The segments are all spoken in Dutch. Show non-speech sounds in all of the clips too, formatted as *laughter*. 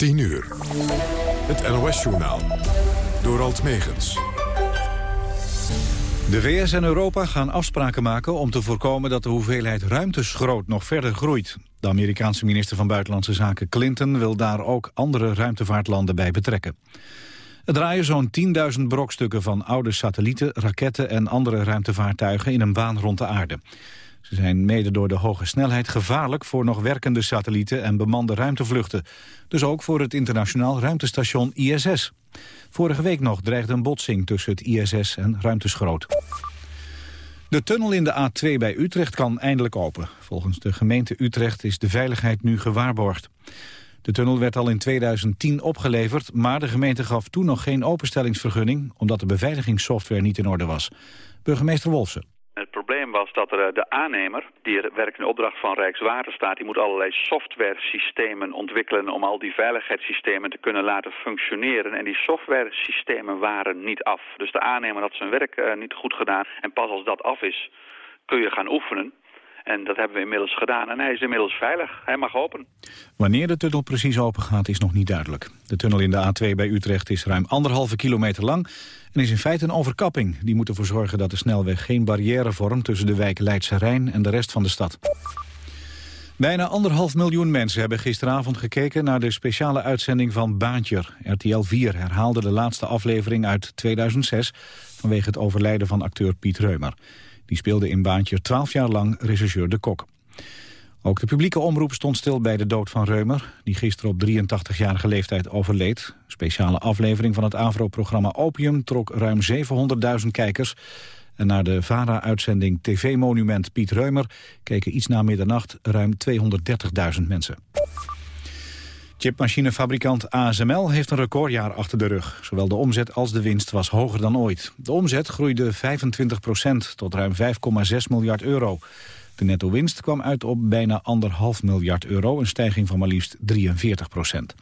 10 uur. Het NOS-journaal. Door Alt Megens. De VS en Europa gaan afspraken maken om te voorkomen dat de hoeveelheid ruimteschroot nog verder groeit. De Amerikaanse minister van Buitenlandse Zaken Clinton wil daar ook andere ruimtevaartlanden bij betrekken. Er draaien zo'n 10.000 brokstukken van oude satellieten, raketten en andere ruimtevaartuigen in een baan rond de aarde. Ze zijn mede door de hoge snelheid gevaarlijk voor nog werkende satellieten en bemande ruimtevluchten. Dus ook voor het internationaal ruimtestation ISS. Vorige week nog dreigde een botsing tussen het ISS en ruimteschroot. De tunnel in de A2 bij Utrecht kan eindelijk open. Volgens de gemeente Utrecht is de veiligheid nu gewaarborgd. De tunnel werd al in 2010 opgeleverd, maar de gemeente gaf toen nog geen openstellingsvergunning... omdat de beveiligingssoftware niet in orde was. Burgemeester Wolfsen. Was dat er, de aannemer, die werkt in opdracht van Rijkswaterstaat... die moet allerlei software-systemen ontwikkelen om al die veiligheidssystemen te kunnen laten functioneren. En die software-systemen waren niet af. Dus de aannemer had zijn werk uh, niet goed gedaan. En pas als dat af is, kun je gaan oefenen. En dat hebben we inmiddels gedaan. En hij is inmiddels veilig. Hij mag open. Wanneer de tunnel precies open gaat is nog niet duidelijk. De tunnel in de A2 bij Utrecht is ruim anderhalve kilometer lang... en is in feite een overkapping. Die moet ervoor zorgen dat de snelweg geen barrière vormt... tussen de wijk Leidse Rijn en de rest van de stad. Bijna anderhalf miljoen mensen hebben gisteravond gekeken... naar de speciale uitzending van Baantjer. RTL 4 herhaalde de laatste aflevering uit 2006... vanwege het overlijden van acteur Piet Reumer. Die speelde in Baantje 12 jaar lang regisseur De Kok. Ook de publieke omroep stond stil bij de dood van Reumer... die gisteren op 83-jarige leeftijd overleed. Een speciale aflevering van het AVRO-programma Opium... trok ruim 700.000 kijkers. En naar de VARA-uitzending TV-monument Piet Reumer... keken iets na middernacht ruim 230.000 mensen. Chipmachinefabrikant ASML heeft een recordjaar achter de rug. Zowel de omzet als de winst was hoger dan ooit. De omzet groeide 25% tot ruim 5,6 miljard euro. De netto-winst kwam uit op bijna anderhalf miljard euro... een stijging van maar liefst 43 procent.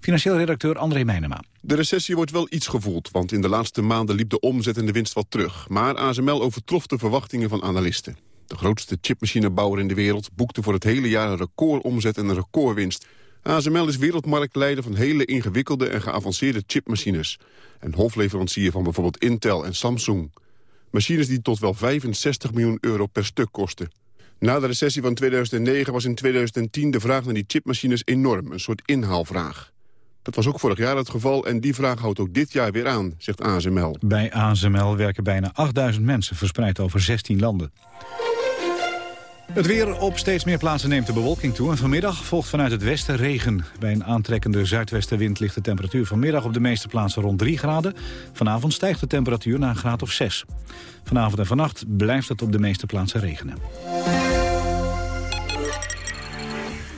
Financieel redacteur André Meijnema. De recessie wordt wel iets gevoeld, want in de laatste maanden liep de omzet en de winst wat terug. Maar ASML overtrof de verwachtingen van analisten. De grootste chipmachinebouwer in de wereld boekte voor het hele jaar een recordomzet en een recordwinst. ASML is wereldmarktleider van hele ingewikkelde en geavanceerde chipmachines. En hofleverancier van bijvoorbeeld Intel en Samsung. Machines die tot wel 65 miljoen euro per stuk kosten. Na de recessie van 2009 was in 2010 de vraag naar die chipmachines enorm. Een soort inhaalvraag. Dat was ook vorig jaar het geval en die vraag houdt ook dit jaar weer aan, zegt ASML. Bij ASML werken bijna 8000 mensen verspreid over 16 landen. Het weer op steeds meer plaatsen neemt de bewolking toe. En vanmiddag volgt vanuit het westen regen. Bij een aantrekkende zuidwestenwind ligt de temperatuur vanmiddag op de meeste plaatsen rond 3 graden. Vanavond stijgt de temperatuur naar een graad of 6. Vanavond en vannacht blijft het op de meeste plaatsen regenen.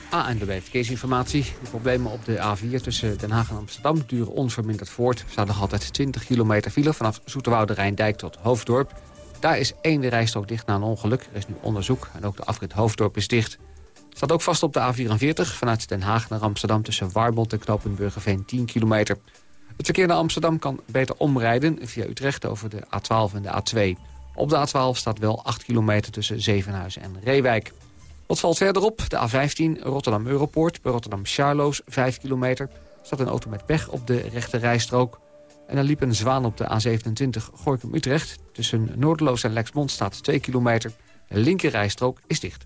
ANWB Verkeersinformatie. De problemen op de A4 tussen Den Haag en Amsterdam duren onverminderd voort. Er staat nog altijd 20 kilometer file vanaf Zoeterwoude Rijndijk tot Hoofddorp. Daar is één rijstrook dicht na een ongeluk. Er is nu onderzoek en ook de afrit Hoofddorp is dicht. Staat ook vast op de A44 vanuit Den Haag naar Amsterdam... tussen Warmond en Knopenburgerveen 10 kilometer. Het verkeer naar Amsterdam kan beter omrijden via Utrecht over de A12 en de A2. Op de A12 staat wel 8 kilometer tussen Zevenhuizen en Reewijk. Wat valt verderop? De A15 Rotterdam-Europoort bij Rotterdam-Charloes 5 kilometer. staat een auto met pech op de rechte rijstrook. En er liep een zwaan op de A27 Gorkum-Utrecht. Tussen Noordeloos en Lexmond staat 2 kilometer. De linkerrijstrook is dicht.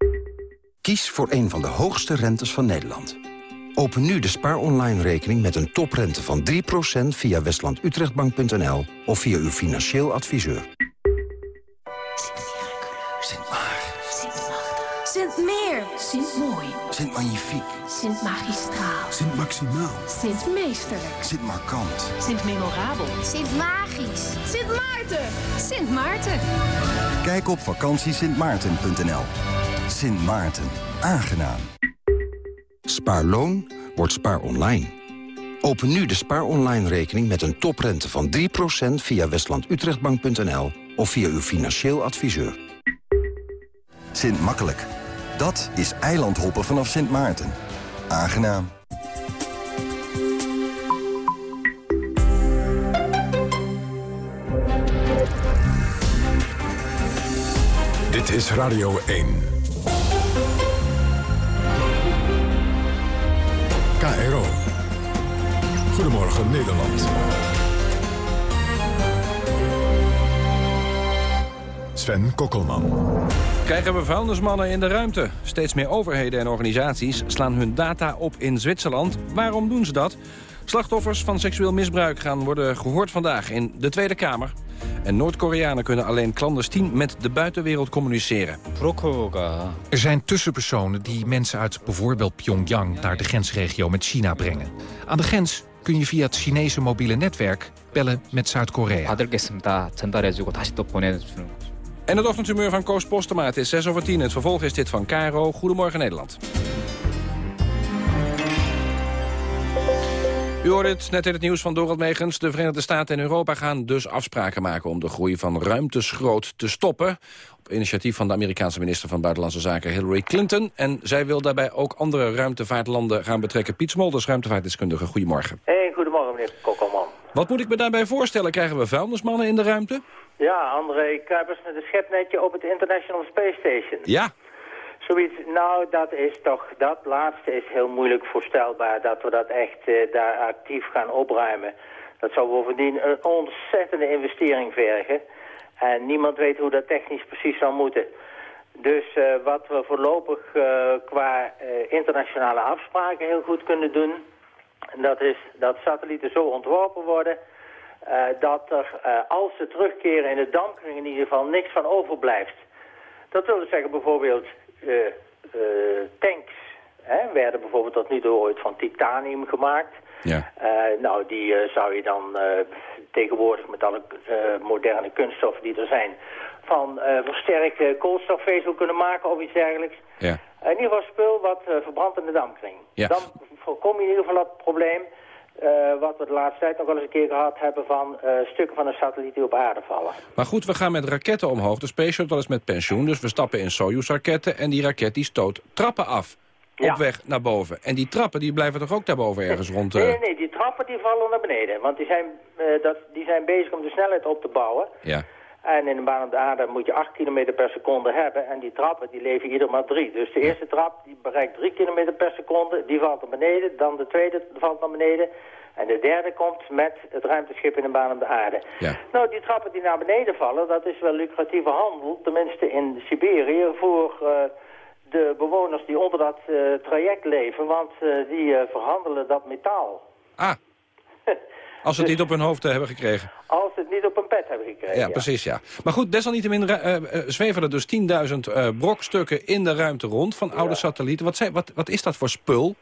Kies voor een van de hoogste rentes van Nederland. Open nu de Spaar Online rekening met een toprente van 3% via westlandutrechtbank.nl of via uw financieel adviseur. Sint Maar. Sint Meer. Sint. Sint Magnifiek. Sint Magistraal. Sint Maximaal. Sint Meesterlijk. Sint Markant. Sint Memorabel. Sint Magisch. Sint Maarten. Sint Maarten. Kijk op vakantiesintmaarten.nl Sint Maarten. Aangenaam. Spaarloon wordt spaar online. Open nu de spaar online rekening met een toprente van 3% via westlandutrechtbank.nl of via uw financieel adviseur. Sint Makkelijk. Dat is eilandhoppen vanaf Sint Maarten. Aangenaam. Dit is Radio 1. KRO. Goedemorgen Nederland. Sven Kokkelman. Krijgen we vuilnismannen in de ruimte? Steeds meer overheden en organisaties slaan hun data op in Zwitserland. Waarom doen ze dat? Slachtoffers van seksueel misbruik gaan worden gehoord vandaag in de Tweede Kamer. En Noord-Koreanen kunnen alleen clandestien met de buitenwereld communiceren. Er zijn tussenpersonen die mensen uit bijvoorbeeld Pyongyang... naar de grensregio met China brengen. Aan de grens kun je via het Chinese mobiele netwerk bellen met Zuid-Korea. En het ochtendhumeur van Koos Postema. Het is 6 over 10. Het vervolg is dit van Caro. Goedemorgen Nederland. U hoorde het net in het nieuws van Dorald Megens. De Verenigde Staten en Europa gaan dus afspraken maken... om de groei van ruimteschroot te stoppen. Op initiatief van de Amerikaanse minister van Buitenlandse Zaken Hillary Clinton. En zij wil daarbij ook andere ruimtevaartlanden gaan betrekken. Piet Smolders, ruimtevaartdeskundige. Goedemorgen. Hey, goedemorgen meneer Kokkelman. Wat moet ik me daarbij voorstellen? Krijgen we vuilnismannen in de ruimte? Ja, André Kuipers met een schepnetje op het International Space Station. Ja. Zoiets, nou, dat is toch, dat laatste is heel moeilijk voorstelbaar, dat we dat echt eh, daar actief gaan opruimen. Dat zou bovendien een ontzettende investering vergen. En niemand weet hoe dat technisch precies zal moeten. Dus eh, wat we voorlopig eh, qua internationale afspraken heel goed kunnen doen... dat is dat satellieten zo ontworpen worden... eh, dat er, eh, als ze terugkeren in de dampkring in ieder geval niks van overblijft. Dat wil dus zeggen bijvoorbeeld eh, tanks hè, werden bijvoorbeeld tot nu toe ooit van titanium gemaakt. Ja. Nou, die zou je dan tegenwoordig met alle moderne kunststoffen die er zijn... van versterkte koolstofvezel kunnen maken of iets dergelijks. Ja. in ieder geval spul wat verbrandt in de dampkring. Ja. Dan voorkom je in ieder geval dat probleem... eh, wat we de laatste tijd nog wel eens een keer gehad hebben van eh, stukken van een satelliet die op aarde vallen. Maar goed, we gaan met raketten omhoog. De Space Shuttle is met pensioen, dus we stappen in Soyuz-raketten... en die raket die stoot trappen af Ja. op weg naar boven. En die trappen die blijven toch ook daarboven ergens rond... eh, Nee, nee, die trappen die vallen naar beneden. Want die zijn, dat, die zijn bezig om de snelheid op te bouwen. Ja. En in een baan op de aarde moet je 8 km per seconde hebben. En die trappen die leven ieder maar 3. Dus de eerste trap die bereikt 3 km per seconde. Die valt naar beneden. Dan de tweede valt naar beneden. En de derde komt met het ruimteschip in een baan op de aarde. Ja. Nou, die trappen die naar beneden vallen, dat is wel lucratieve handel. Tenminste in Siberië voor eh, de bewoners die onder dat eh, traject leven. Want eh, die verhandelen dat metaal. Ah, als ze het niet op hun hoofd hebben gekregen. Als ze het niet op een pet hebben gekregen. Ja, precies, ja. Maar goed, desalniettemin eh, eh, zweven er dus 10.000 eh, brokstukken in de ruimte rond van oude satellieten. Wat, zijn, wat, wat is dat voor spul?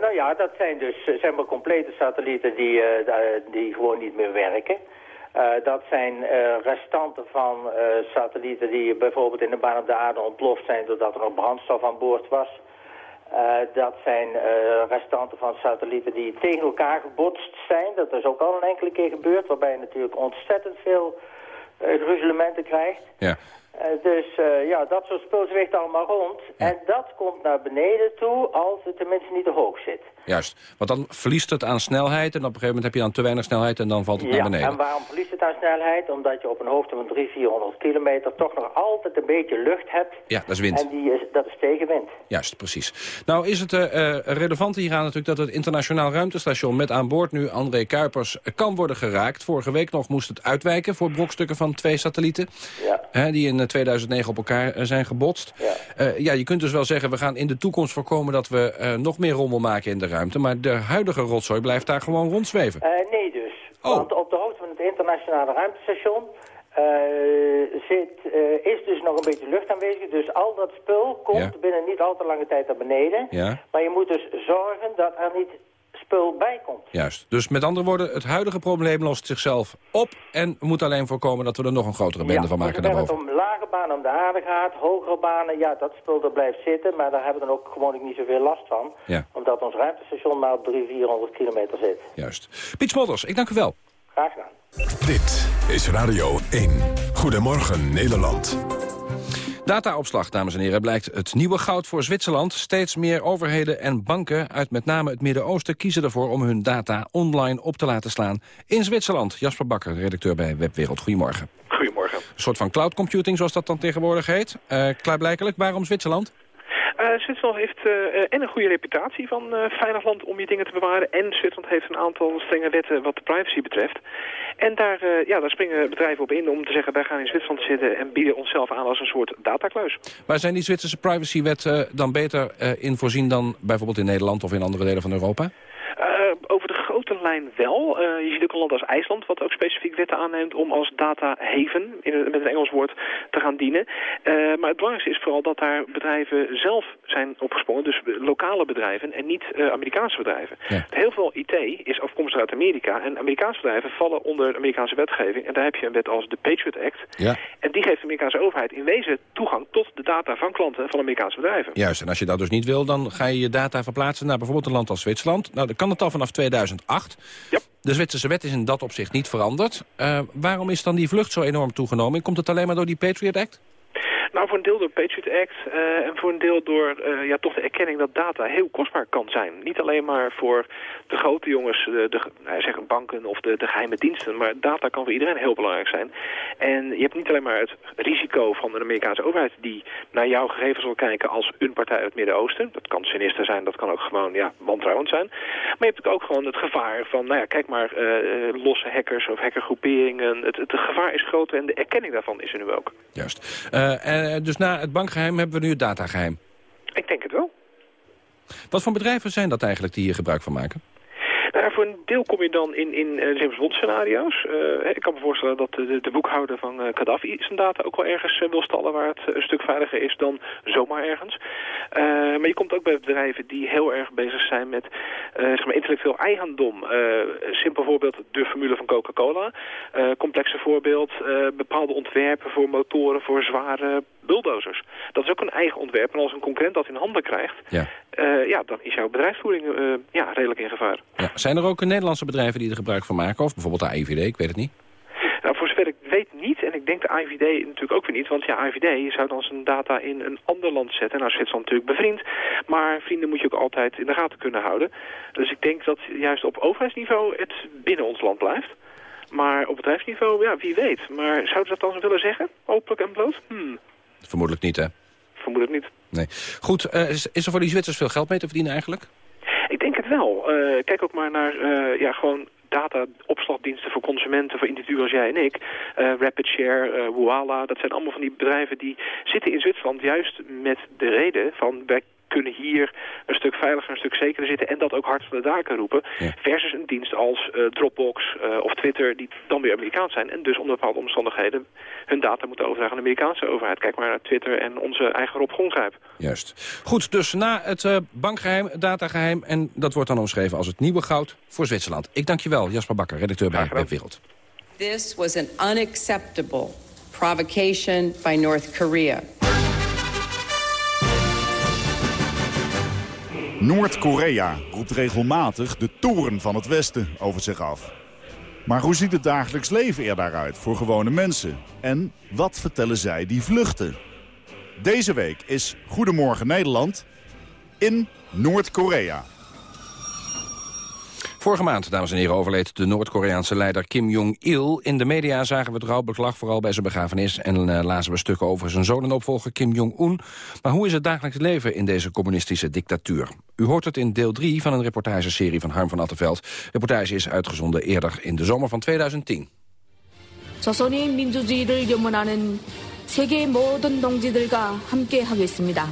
Nou ja, dat zijn dus zeg maar complete satellieten die, die gewoon niet meer werken. Dat zijn restanten van satellieten die bijvoorbeeld in de baan op de aarde ontploft zijn doordat er nog brandstof aan boord was. Eh, dat zijn eh, restanten van satellieten die tegen elkaar gebotst zijn. Dat is ook al een enkele keer gebeurd, waarbij je natuurlijk ontzettend veel gruzelementen krijgt. Ja. Dus ja, dat soort spul zweeft allemaal rond. En dat komt naar beneden toe als het tenminste niet te hoog zit. Juist. Want dan verliest het aan snelheid en op een gegeven moment heb je dan te weinig snelheid en dan valt het Ja, naar beneden. en waarom verliest het aan snelheid? Omdat je op een hoogte van 300, 400 kilometer toch nog altijd een beetje lucht hebt. Ja, dat is wind. En die is, dat is tegenwind. Juist, precies. Nou is het eh eh, relevant hieraan natuurlijk dat het internationaal ruimtestation met aan boord nu André Kuipers eh, kan worden geraakt. Vorige week nog moest het uitwijken voor brokstukken van twee satellieten. Ja. Hè, die in eh, 2009 op elkaar eh, zijn gebotst. Ja. Eh, ja, je kunt dus wel zeggen, we gaan in de toekomst voorkomen dat we eh, nog meer rommel maken in de ruimte. Maar de huidige rotzooi blijft daar gewoon rondzweven. Eh, nee dus. Oh. Want op de hoogte van het internationale ruimtestation eh, zit, eh, is dus nog een beetje lucht aanwezig. Dus al dat spul komt Ja. binnen niet al te lange tijd naar beneden. Ja. Maar je moet dus zorgen dat er niet spul bij komt. Juist. Dus met andere woorden, het huidige probleem lost zichzelf op... en we moeten alleen voorkomen dat we er nog een grotere bende van maken dus daarboven. het om lage banen om de aarde gaat, hogere banen, ja, dat spul er blijft zitten. Maar daar hebben we dan ook gewoon niet zoveel last van. Ja. Omdat ons ruimtestation maar op 300, 400 kilometer zit. Juist. Piet Smolders, ik dank u wel. Graag gedaan. Dit is Radio 1. Goedemorgen Nederland. Dataopslag, dames en heren, blijkt het nieuwe goud voor Zwitserland. Steeds meer overheden en banken uit met name het Midden-Oosten... kiezen ervoor om hun data online op te laten slaan in Zwitserland. Jasper Bakker, redacteur bij Webwereld. Goedemorgen. Goedemorgen. Een soort van cloud computing, zoals dat dan tegenwoordig heet. Uh, klaarblijkelijk, waarom Zwitserland? Uh, Zwitserland heeft uh, en een goede reputatie van uh, veilig land om je dingen te bewaren. En Zwitserland heeft een aantal strenge wetten wat de privacy betreft. En daar, ja, daar springen bedrijven op in om te zeggen... wij gaan in Zwitserland zitten en bieden onszelf aan als een soort datakluis. Maar zijn die Zwitserse privacywetten dan beter in voorzien dan bijvoorbeeld in Nederland of in andere delen van Europa? Over de grote lijn wel. Uh, je ziet ook een land als IJsland wat ook specifiek wetten aanneemt om als data haven, in met een Engels woord, te gaan dienen. Uh, maar het belangrijkste is vooral dat daar bedrijven zelf zijn opgesprongen, dus lokale bedrijven en niet Amerikaanse bedrijven. Ja. Heel veel IT is afkomstig uit Amerika en Amerikaanse bedrijven vallen onder Amerikaanse wetgeving. En daar heb je een wet als de Patriot Act. Ja. En die geeft de Amerikaanse overheid in wezen toegang tot de data van klanten van Amerikaanse bedrijven. Juist, en als je dat dus niet wil, dan ga je je data verplaatsen naar bijvoorbeeld een land als Zwitserland. Nou, dan kan het al vanaf 2008. Ja. De Zwitserse wet is in dat opzicht niet veranderd. Uh, waarom is dan die vlucht zo enorm toegenomen? Komt het alleen maar door die Patriot Act? Nou, voor een deel door Patriot Act uh, en voor een deel door uh, ja, toch de erkenning dat data heel kostbaar kan zijn. Niet alleen maar voor de grote jongens, de, de nou, zeggen banken of de, de geheime diensten, maar data kan voor iedereen heel belangrijk zijn. En je hebt niet alleen maar het risico van een Amerikaanse overheid die naar jouw gegevens wil kijken als een partij uit het Midden-Oosten. Dat kan sinister zijn, dat kan ook gewoon ja, wantrouwend zijn. Maar je hebt ook gewoon het gevaar van, nou ja, kijk maar, uh, losse hackers of hackergroeperingen. Het, het, gevaar is groot en de erkenning daarvan is er nu ook. Juist. en dus na het bankgeheim hebben we nu het datageheim. Ik denk het wel. Wat voor bedrijven zijn dat eigenlijk die hier gebruik van maken? Nou, voor een deel kom je dan in, in uh, James Bond scenario's. Uh, ik kan me voorstellen dat de, de boekhouder van uh, Gaddafi zijn data ook wel ergens wil stallen waar het een stuk veiliger is dan zomaar ergens. maar je komt ook bij bedrijven die heel erg bezig zijn met zeg maar intellectueel eigendom. simpel voorbeeld de formule van Coca-Cola. complexe voorbeeld bepaalde ontwerpen voor motoren voor zware bulldozers. Dat is ook een eigen ontwerp. En als een concurrent dat in handen krijgt, ja, uh, ja dan is jouw bedrijfsvoering uh, ja, redelijk in gevaar. Ja. Zijn er ook Nederlandse bedrijven die er gebruik van maken? Of bijvoorbeeld de AIVD, ik weet het niet. Nou, voor zover ik weet niet. En ik denk de AIVD natuurlijk ook weer niet. Want ja, AIVD zou dan zijn data in een ander land zetten. Nou, Zwitserland natuurlijk bevriend. Maar vrienden moet je ook altijd in de gaten kunnen houden. Dus ik denk dat juist op overheidsniveau het binnen ons land blijft. Maar op bedrijfsniveau, ja, wie weet. Maar zouden ze dat dan willen zeggen? Openlijk en bloot? Hmm. Vermoedelijk niet, hè? Vermoedelijk niet. Nee. Goed, uh, is, is er voor die Zwitsers veel geld mee te verdienen eigenlijk? Ik denk het wel. Uh, kijk ook maar naar uh, ja, gewoon data-opslagdiensten voor consumenten, voor individuen als jij en ik. Uh, RapidShare, uh, Woala, dat zijn allemaal van die bedrijven die zitten in Zwitserland juist met de reden van wij kunnen hier een stuk veiliger, een stuk zekerder zitten... en dat ook hard van de daken roepen. Ja. Versus een dienst als uh, Dropbox uh, of Twitter... die dan weer Amerikaans zijn en dus onder bepaalde omstandigheden... hun data moeten overdragen aan de Amerikaanse overheid. Kijk maar naar Twitter en onze eigen Rob Gongrijp. Juist. Goed, dus na het uh, bankgeheim, het datageheim... en dat wordt dan omschreven als het nieuwe goud voor Zwitserland. Ik dank je wel, Jasper Bakker, redacteur bij Webwereld. This was an unacceptable provocation by North Korea. Noord-Korea roept regelmatig de toren van het Westen over zich af. Maar hoe ziet het dagelijks leven er daaruit voor gewone mensen? En wat vertellen zij die vluchten? Deze week is Goedemorgen Nederland in Noord-Korea. Vorige maand, dames en heren, overleed de Noord-Koreaanse leider Kim Jong-il. In de media zagen we het rouwbeklag, vooral bij zijn begrafenis... en uh, lazen we stukken over zijn zoon en opvolger Kim Jong-un. Maar hoe is het dagelijks leven in deze communistische dictatuur? U hoort het in deel 3 van een reportageserie van Harm van Attenveld. De reportage is uitgezonden eerder in de zomer van 2010. 조선이 민주주의를 염원하는 세계의 모든 동지들과 함께 하겠습니다.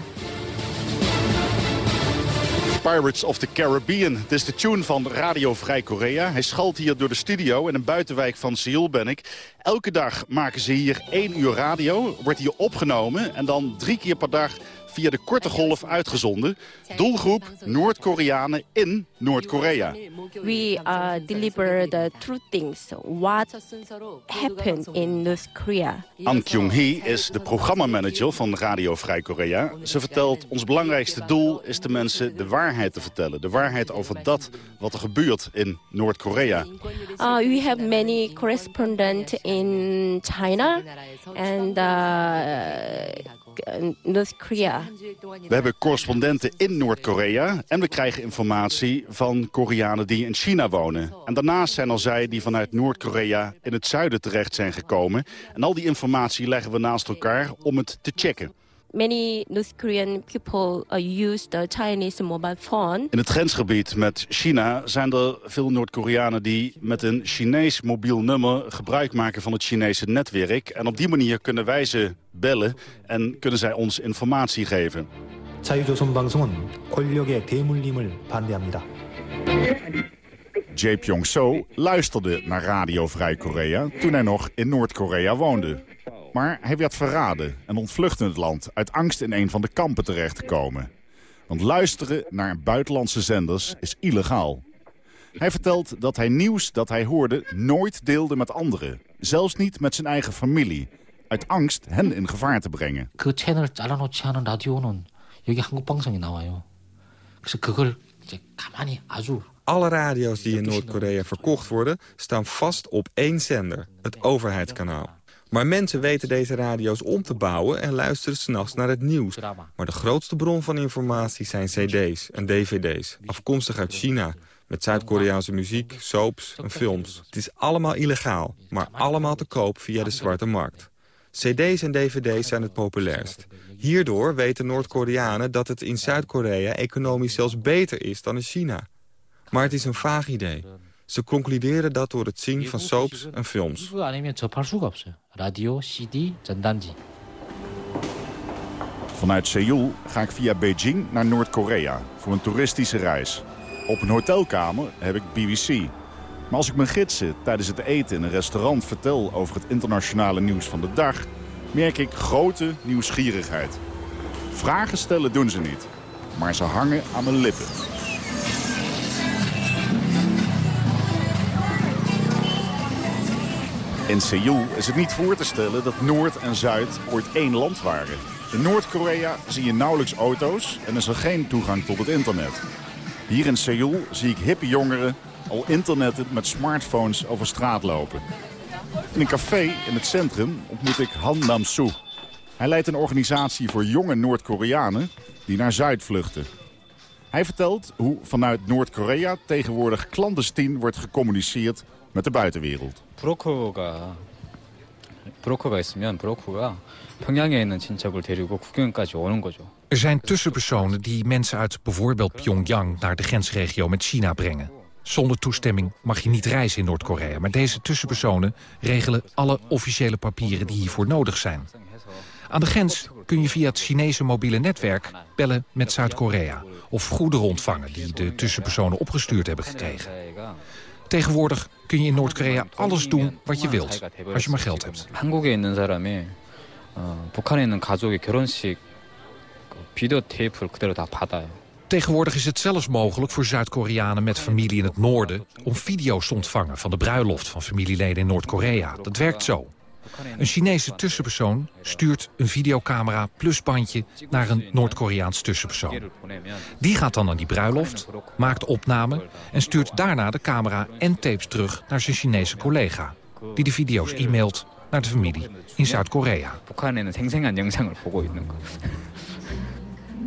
Pirates of the Caribbean. Het is de tune van Radio Vrij Korea. Hij schalt hier door de studio. In een buitenwijk van Seoul ben ik. Elke dag maken ze hier één uur radio. Wordt hier opgenomen. En dan drie keer per dag via de korte golf uitgezonden. Doelgroep Noord-Koreanen in Noord-Korea. We uh, deliver the true things. What happened in North Korea? An Kyung-hee is de programmamanager van Radio Vrij Korea. Ze vertelt, ons belangrijkste doel is de mensen de waarheid te vertellen. De waarheid over dat wat er gebeurt in Noord-Korea. Uh, we have many correspondents in China and uh, Korea. We hebben correspondenten in Noord-Korea en we krijgen informatie van Koreanen die in China wonen. En daarnaast zijn al zij die vanuit Noord-Korea in het zuiden terecht zijn gekomen. En al die informatie leggen we naast elkaar om het te checken Many North Korean people uh, use the Chinese mobile phone. In het grensgebied met China zijn er veel Noord-Koreanen die met een Chinees mobiel nummer gebruik maken van het Chinese netwerk. En op die manier kunnen wij ze bellen en kunnen zij ons informatie geven. 자유조선방송은 권력의 대물림을 반대합니다. Jae Pyong-so luisterde naar Radio Vrij Korea toen hij nog in Noord-Korea woonde. Maar hij werd verraden en ontvluchtte het land uit angst in een van de kampen terecht te komen. Want luisteren naar buitenlandse zenders is illegaal. Hij vertelt dat hij nieuws dat hij hoorde nooit deelde met anderen. Zelfs niet met zijn eigen familie. Uit angst hen in gevaar te brengen. 그 채널 잘라놓지 않은 라디오는 여기 한국 방송이 나와요. 그래서 그걸 이제 가만히 아주 Alle radio's die in Noord-Korea verkocht worden... staan vast op één zender, het overheidskanaal. Maar mensen weten deze radio's om te bouwen en luisteren s'nachts naar het nieuws. Maar de grootste bron van informatie zijn cd's en dvd's, afkomstig uit China... met Zuid-Koreaanse muziek, soaps en films. Het is allemaal illegaal, maar allemaal te koop via de zwarte markt. cd's en dvd's zijn het populairst. Hierdoor weten Noord-Koreanen dat het in Zuid-Korea economisch zelfs beter is dan in China. Maar het is een vaag idee. Ze concluderen dat door het zien van soaps en films. 이거 아니면 접할 수가 없어요. 라디오, CD, 전단지. Vanuit Seoul ga ik via Beijing naar Noord-Korea voor een toeristische reis. Op een hotelkamer heb ik BBC. Maar als ik mijn gidsen tijdens het eten in een restaurant vertel over het internationale nieuws van de dag... merk ik grote nieuwsgierigheid. Vragen stellen doen ze niet, maar ze hangen aan mijn lippen. In Seoul is het niet voor te stellen dat Noord en Zuid ooit één land waren. In Noord-Korea zie je nauwelijks auto's en is er geen toegang tot het internet. Hier in Seoul zie ik hippe jongeren al internetten met smartphones over straat lopen. In een café in het centrum ontmoet ik Han Nam-soo. Hij leidt een organisatie voor jonge Noord-Koreanen die naar Zuid vluchten. Hij vertelt hoe vanuit Noord-Korea tegenwoordig clandestien wordt gecommuniceerd met de buitenwereld. 브로커가 브로커가 있으면 브로커가 평양에 있는 친척을 데리고 국경까지 오는 거죠. Er zijn tussenpersonen die mensen uit bijvoorbeeld Pyongyang... naar de grensregio met China brengen. Zonder toestemming mag je niet reizen in Noord-Korea. Maar deze tussenpersonen regelen alle officiële papieren die hiervoor nodig zijn. Aan de grens kun je via het Chinese mobiele netwerk bellen met Zuid-Korea. Of goederen ontvangen die de tussenpersonen opgestuurd hebben gekregen. Tegenwoordig kun je in Noord-Korea alles doen wat je wilt, als je maar geld hebt. 한국에 있는 사람이 어, 북한에 있는 가족의 결혼식 그 비디오 테이프를 그대로 다 받아요. Tegenwoordig is het zelfs mogelijk voor Zuid-Koreanen met familie in het noorden... om video's te ontvangen van de bruiloft van familieleden in Noord-Korea. Dat werkt zo. Een Chinese tussenpersoon stuurt een videocamera plus bandje naar een Noord-Koreaans tussenpersoon. Die gaat dan aan die bruiloft, maakt opname en stuurt daarna de camera en tapes terug naar zijn Chinese collega. Die de video's e-mailt naar de familie in Zuid-Korea.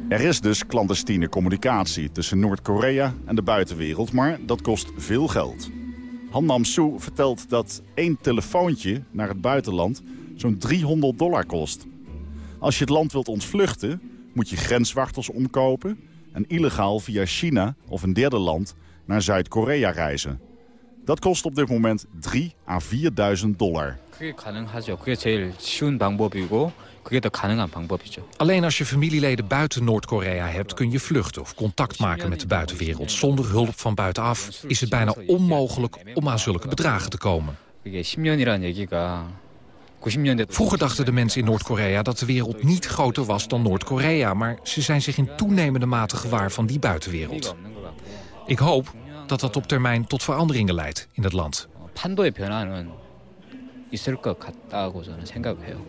Er is dus clandestine communicatie tussen Noord-Korea en de buitenwereld, maar dat kost veel geld. Han Nam-soo vertelt dat één telefoontje naar het buitenland zo'n 300 dollar kost. Als je het land wilt ontvluchten, moet je grenswachters omkopen... en illegaal via China of een derde land naar Zuid-Korea reizen. Dat kost op dit moment 3 à 4.000 dollar. 그게 가능하죠. 그게 제일 쉬운 방법이고 그게 더 가능한 방법이죠. Alleen als je familieleden buiten Noord-Korea hebt... kun je vluchten of contact maken met de buitenwereld. Zonder hulp van buitenaf is het bijna onmogelijk om aan zulke bedragen te komen. 이게 10년이라는 얘기가 90년대 Vroeger dachten de mensen in Noord-Korea dat de wereld niet groter was dan Noord-Korea. Maar ze zijn zich in toenemende mate gewaar van die buitenwereld. Ik hoop dat dat op termijn tot veranderingen leidt in het land. 판도의 변화는 있을 것 같다고 저는 생각을 해요.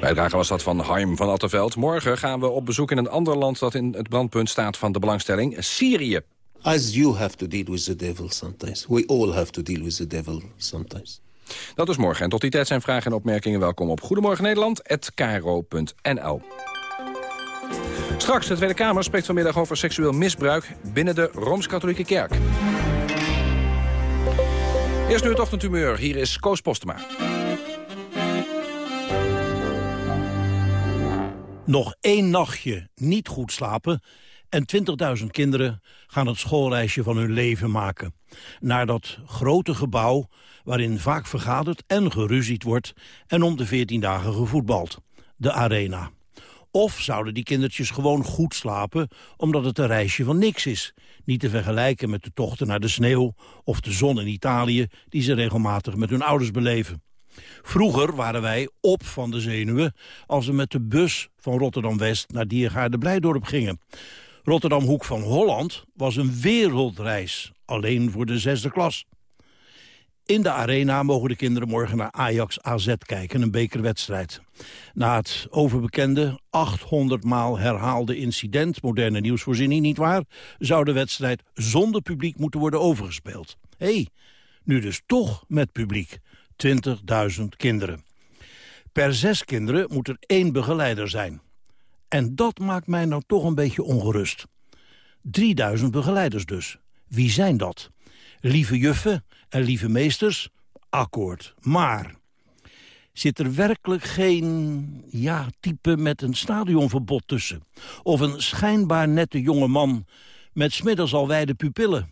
Bijdrage was dat van Harm van Attenveld. Morgen gaan we op bezoek in een ander land dat in het brandpunt staat van de belangstelling. Syrië. As you have to deal with the devil sometimes. We all have to deal with the devil sometimes. Dat is morgen. En tot die tijd zijn vragen en opmerkingen welkom op Goedemorgen Nederland@kro.nl. Straks, de Tweede Kamer spreekt vanmiddag over seksueel misbruik binnen de Rooms-Katholieke Kerk. Eerst nu het ochtendhumeur. Hier is Koos Postema. Nog één nachtje niet goed slapen en 20.000 kinderen gaan het schoolreisje van hun leven maken. Naar dat grote gebouw waarin vaak vergaderd en geruzied wordt... en om de 14 dagen gevoetbald. De Arena. Of zouden die kindertjes gewoon goed slapen... omdat het een reisje van niks is. Niet te vergelijken met de tochten naar de sneeuw... of de zon in Italië die ze regelmatig met hun ouders beleven. Vroeger waren wij op van de zenuwen als we met de bus van Rotterdam-West naar Diergaarde-Blijdorp gingen. Rotterdam Hoek van Holland was een wereldreis, alleen voor de zesde klas. In de arena mogen de kinderen morgen naar Ajax AZ kijken, een bekerwedstrijd. Na het overbekende 800 maal herhaalde incident, moderne nieuwsvoorziening niet waar, zou de wedstrijd zonder publiek moeten worden overgespeeld. Hé, hey, nu dus toch met publiek. 20.000 kinderen. Per zes kinderen moet er één begeleider zijn. En dat maakt mij nou toch een beetje ongerust. 3000 begeleiders dus. Wie zijn dat? Lieve juffen en lieve meesters? Akkoord. Maar zit er werkelijk geen ja, type met een stadionverbod tussen? Of een schijnbaar nette jonge man met smiddags al wijde pupillen?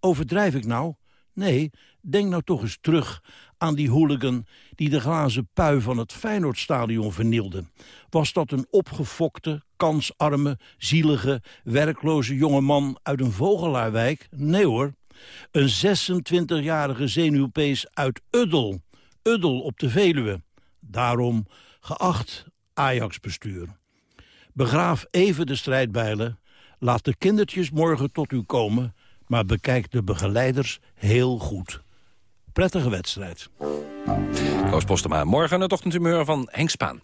Overdrijf ik nou? Nee, denk nou toch eens terug aan die hooligan die de glazen pui van het Feyenoordstadion vernielde. Was dat een opgefokte, kansarme, zielige, werkloze jonge man uit een vogelaarwijk? Nee hoor. Een 26-jarige zenuwpees uit Uddel. Uddel op de Veluwe. Daarom geacht Ajax-bestuur. Begraaf even de strijdbijlen. Laat de kindertjes morgen tot u komen maar bekijk de begeleiders heel goed. Prettige wedstrijd. Koos Postema, morgen het ochtendhumeur van Henk Spaan.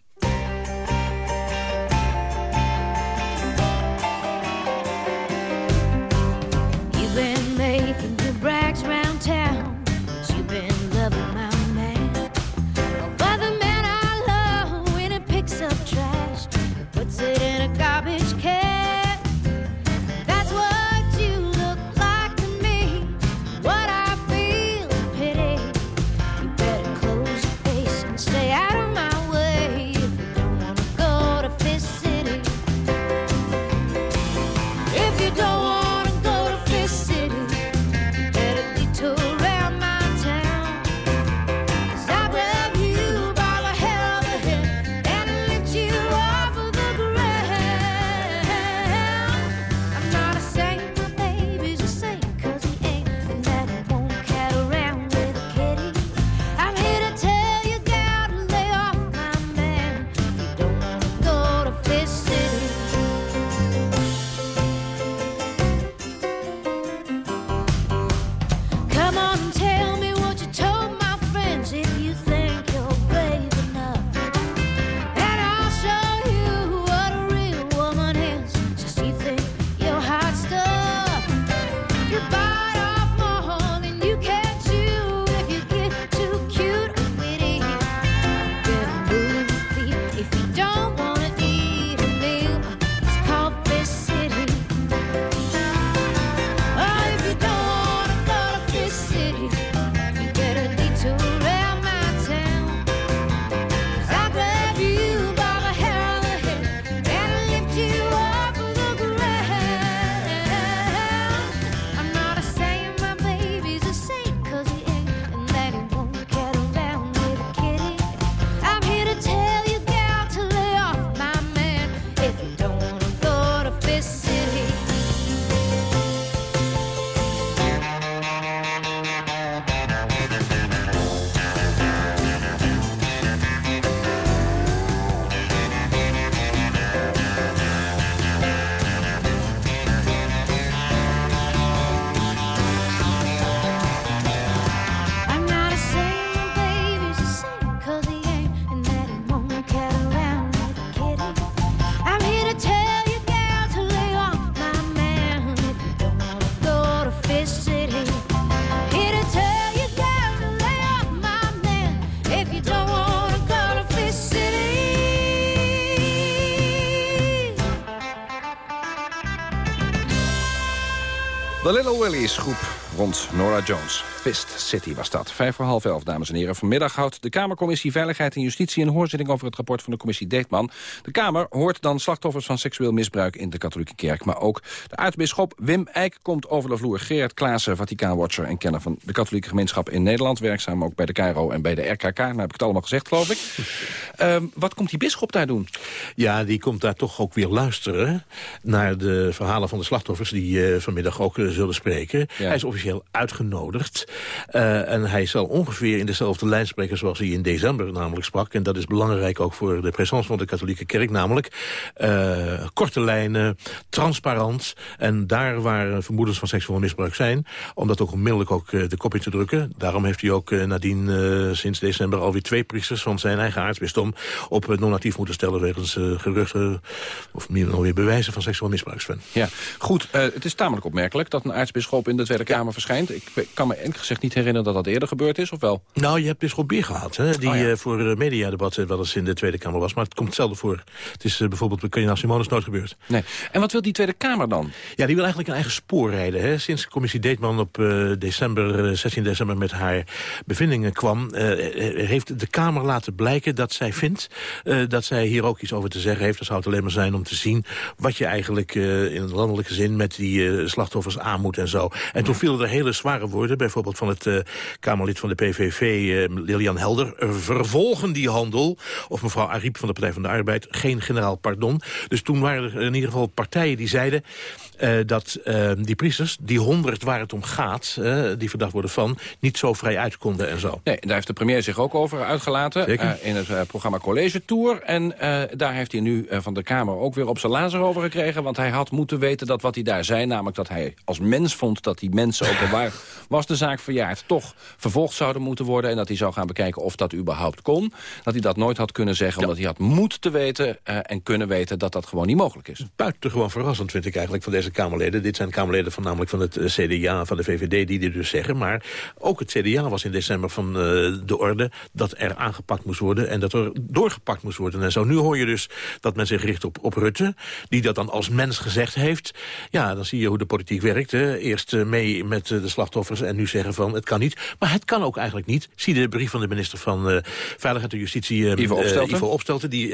Willies groep rond Nora Jones. Fist City was dat. Vijf voor half elf, dames en heren. Vanmiddag houdt de Kamercommissie Veiligheid en Justitie... een hoorzitting over het rapport van de commissie Deetman. De Kamer hoort dan slachtoffers van seksueel misbruik in de katholieke kerk. Maar ook de aartsbisschop Wim Eijk komt over de vloer. Gerard Klaassen, Vaticaanwatcher en kenner van de katholieke gemeenschap in Nederland. Werkzaam ook bij de KRO en bij de RKK. Nou heb ik het allemaal gezegd, geloof ik. Ehm, wat komt die bisschop daar doen? Ja, die komt daar toch ook weer luisteren naar de verhalen van de slachtoffers... die uh, vanmiddag ook uh, zullen spreken. Hij is officieel uitgenodigd. Uh, en hij zal ongeveer in dezelfde lijn spreken zoals hij in december namelijk sprak. En dat is belangrijk ook voor de présence van de katholieke kerk. Namelijk korte lijnen, transparant. En daar waar vermoedens van seksueel misbruik zijn... om dat ook onmiddellijk ook de kop in te drukken. Daarom heeft hij ook nadien sinds december alweer twee priesters... van zijn eigen aartsbisdom op non-actief moeten stellen... wegens geruchten of meer dan alweer bewijzen van seksueel misbruik. Sven. Ja, goed. het is tamelijk opmerkelijk dat een aartsbisschop in de Tweede Kamer verschijnt. Ik kan me eerlijk gezegd niet herinneren dat dat eerder gebeurd is, of wel? Nou, je hebt bisschop Beer gehad, hè, die oh, ja. uh, voor uh, mediadebat wel eens in de Tweede Kamer was. Maar het komt hetzelfde voor. Het is bijvoorbeeld bij Kardinaal Simonus nooit gebeurd. Nee. En wat wil die Tweede Kamer dan? Ja, die wil eigenlijk een eigen spoor rijden. Hè. Sinds de commissie Deetman op december, 16 december met haar bevindingen kwam... heeft de Kamer laten blijken dat zij vindt dat zij hier ook iets over te zeggen heeft. Dat zou het alleen maar zijn om te zien wat je eigenlijk in landelijke zin met die slachtoffers aan moet en zo. En toen vielen er hele zware woorden, bijvoorbeeld van het uh, Kamerlid van de PVV, uh, Lilian Helder. vervolgen die handel, of mevrouw Ariep van de Partij van de Arbeid, geen generaal pardon. Dus toen waren er in ieder geval partijen die zeiden... Uh, dat uh, die priesters, die honderd waar het om gaat... Uh, die verdacht worden van, niet zo vrij uit konden en zo. Nee, daar heeft de premier zich ook over uitgelaten... in het programma College Tour. En daar heeft hij nu van de Kamer ook weer op zijn lazer over gekregen... want hij had moeten weten dat wat hij daar zei... namelijk dat hij als mens vond dat die mensen ook *laughs* waar was de zaak verjaard... toch vervolgd zouden moeten worden... en dat hij zou gaan bekijken of dat überhaupt kon. Dat hij dat nooit had kunnen zeggen, ja. omdat hij had moeten weten... en kunnen weten dat dat gewoon niet mogelijk is. Buitengewoon verrassend vind ik eigenlijk van deze Kamerleden. Dit zijn Kamerleden van namelijk van het eh, CDA, van de VVD, die dit dus zeggen. Maar ook het CDA was in december van uh, de orde dat er aangepakt moest worden... en dat er doorgepakt moest worden. En zo nu hoor je dus dat men zich richt op, op Rutte... die dat dan als mens gezegd heeft. Ja, dan zie je hoe de politiek werkt. Hè. Eerst uh, mee met de slachtoffers en nu zeggen van het kan niet. Maar het kan ook eigenlijk niet. Zie de brief van de minister van Veiligheid en Justitie... Ivo Opstelten. Ivo Opstelten die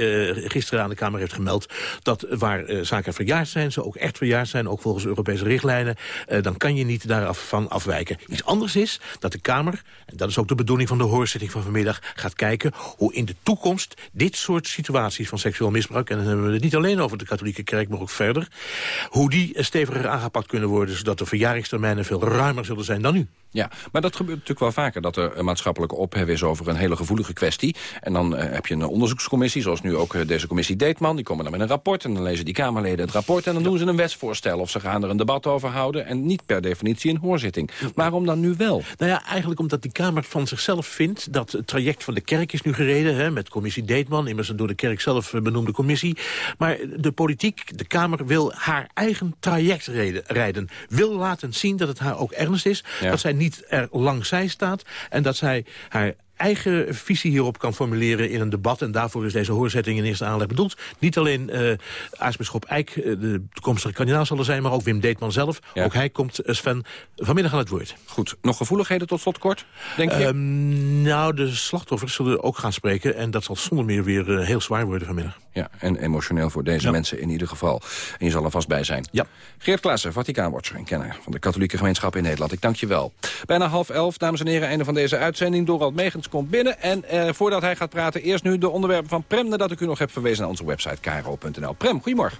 gisteren aan de Kamer heeft gemeld... dat waar zaken verjaard zijn, ze ook echt verjaard zijn... ook volgens Europese richtlijnen, uh, dan kan je niet daarvan afwijken. Iets anders is dat de Kamer, en dat is ook de bedoeling van de hoorzitting van vanmiddag, gaat kijken hoe in de toekomst dit soort situaties van seksueel misbruik, en dan hebben we het niet alleen over de katholieke kerk, maar ook verder, hoe die steviger aangepakt kunnen worden, zodat de verjaringstermijnen veel ruimer zullen zijn dan nu. Ja, maar dat gebeurt natuurlijk wel vaker... dat er een maatschappelijke ophef is over een hele gevoelige kwestie. En dan uh, heb je een onderzoekscommissie, zoals nu ook uh, deze commissie Deetman. Die komen dan met een rapport en dan lezen die Kamerleden het rapport... en dan doen ze een wetsvoorstel of ze gaan er een debat over houden... en niet per definitie een hoorzitting. Waarom dan nu wel? Nou ja, eigenlijk omdat die Kamer van zichzelf vindt... dat het traject van de kerk is nu gereden, hè, met commissie Deetman... immers een door de kerk zelf benoemde commissie. Maar de politiek, de Kamer, wil haar eigen traject rijden. Wil laten zien dat het haar ook ernst is. Ja. Dat zij niet er langs zij staat en dat zij haar eigen visie hierop kan formuleren in een debat. En daarvoor is deze hoorzetting in eerste aanleg bedoeld. Niet alleen uh, aartsbisschop Eijk, de toekomstige kandidaat zal er zijn... maar ook Wim Deetman zelf. Ja. Ook hij komt, Sven, vanmiddag aan het woord. Goed. Nog gevoeligheden tot slot kort, denk je? Um, nou, de slachtoffers zullen ook gaan spreken. En dat zal zonder meer weer uh, heel zwaar worden vanmiddag. Ja, en emotioneel voor deze ja. mensen in ieder geval. En je zal er vast bij zijn. Ja. Geert Klaassen, Vaticaanwatcher en kenner van de katholieke gemeenschap in Nederland. Ik dank je wel. Bijna half elf, dames en heren, einde van deze uitzending. Dorald Megens komt binnen. En eh, voordat hij gaat praten, eerst nu de onderwerpen van Prem... nadat ik u nog heb verwezen naar onze website kro.nl. Prem, goedemorgen.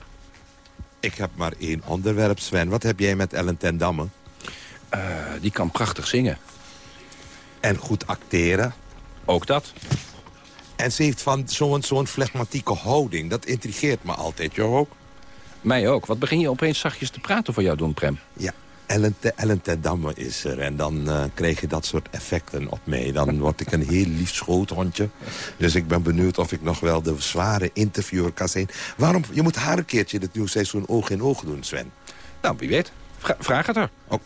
Ik heb maar één onderwerp, Sven. Wat heb jij met Ellen ten Damme? Uh, die kan prachtig zingen. En goed acteren. Ook dat. En ze heeft van zo'n zo'n flegmatieke houding. Dat intrigeert me altijd, jou ook? Mij ook. Wat begin je opeens zachtjes te praten voor jou doen, Prem? Ja, Ellen, Ellen ten Damme is er. En dan uh, krijg je dat soort effecten op mij. Dan *laughs* word ik een heel lief schoothondje. Dus ik ben benieuwd of ik nog wel de zware interviewer kan zijn. Waarom? Je moet haar een keertje dit nieuwe seizoen oog in oog doen, Sven. Nou, wie weet. Vra vraag het haar. Oh.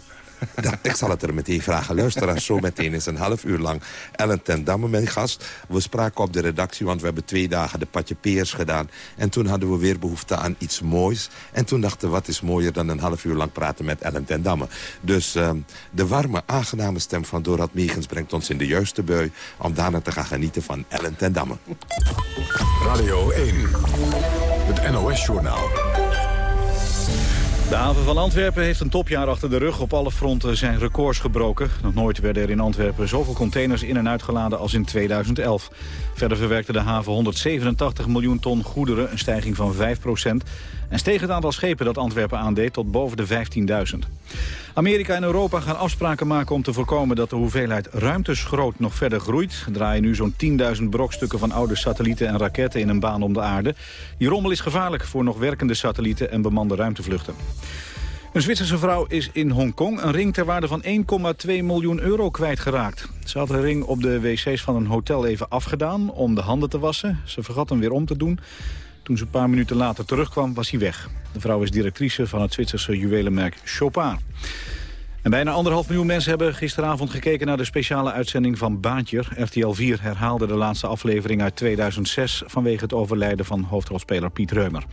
Dat, ik zal het er meteen vragen. Luisteraars, zo meteen is een half uur lang Ellen ten Damme mijn gast. We spraken op de redactie, want we hebben twee dagen de patje peers gedaan. En toen hadden we weer behoefte aan iets moois. En toen dachten we, wat is mooier dan een half uur lang praten met Ellen ten Damme. Dus uh, de warme, aangename stem van Dorad Megens brengt ons in de juiste bui... om daarna te gaan genieten van Ellen ten Damme. Radio 1, het NOS-journaal. De haven van Antwerpen heeft een topjaar achter de rug. Op alle fronten zijn records gebroken. Nog nooit werden er in Antwerpen zoveel containers in en uitgeladen als in 2011. Verder verwerkte de haven 187 miljoen ton goederen, een stijging van 5 En steeg het aantal schepen dat Antwerpen aandeed tot boven de 15.000. Amerika en Europa gaan afspraken maken om te voorkomen dat de hoeveelheid ruimteschroot nog verder groeit. Er draaien nu zo'n 10.000 brokstukken van oude satellieten en raketten in een baan om de aarde. Die rommel is gevaarlijk voor nog werkende satellieten en bemande ruimtevluchten. Een Zwitserse vrouw is in Hongkong een ring ter waarde van 1,2 miljoen euro kwijtgeraakt. Ze had de ring op de wc's van een hotel even afgedaan om de handen te wassen. Ze vergat hem weer om te doen. Toen ze een paar minuten later terugkwam, was hij weg. De vrouw is directrice van het Zwitserse juwelenmerk Chopin. En bijna anderhalf miljoen mensen hebben gisteravond gekeken naar de speciale uitzending van Baantjer. RTL 4 herhaalde de laatste aflevering uit 2006 vanwege het overlijden van hoofdrolspeler Piet Reumer.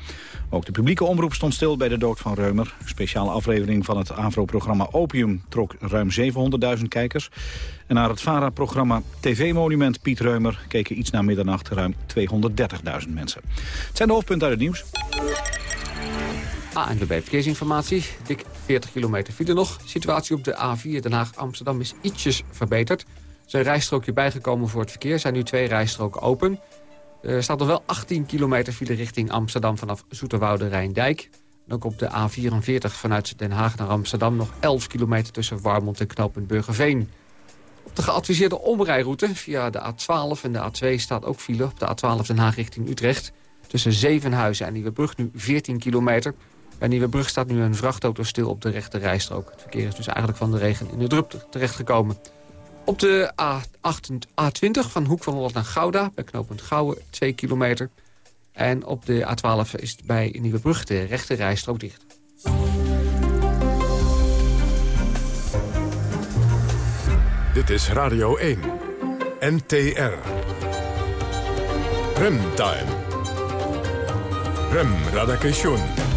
Ook de publieke omroep stond stil bij de dood van Reumer. Speciale aflevering van het AVRO-programma Opium trok ruim 700.000 kijkers. En naar het VARA-programma TV-monument Piet Reumer keken iets na middernacht ruim 230.000 mensen. Het zijn de hoofdpunten uit het nieuws. ANWB Verkeersinformatie. Dik 40 kilometer file nog. De situatie op de A4 Den Haag-Amsterdam is ietsjes verbeterd. Er rijstrookje bijgekomen voor het verkeer. Er zijn nu twee rijstroken open. Er staat nog wel 18 kilometer file richting Amsterdam vanaf Zoeterwoude Rijndijk. En ook op de A44 vanuit Den Haag naar Amsterdam nog 11 kilometer tussen Warmond en knooppunt Burgerveen. Op de geadviseerde omrijroute via de A12 en de A2 staat ook file op de A12 Den Haag richting Utrecht. Tussen Zevenhuizen en Nieuwebrug nu 14 kilometer. Bij Nieuwebrug staat nu een vrachtauto stil op de rechte rijstrook. Het verkeer is dus eigenlijk van de regen in de drup terechtgekomen. Op de A8, A20 van Hoek van Holland naar Gouda, bij knooppunt Gouwen, 2 kilometer. En op de A12 is bij Nieuwebrug de rechte rijstrook dicht. Dit is Radio 1, NTR. Remtime. Rem Radakation.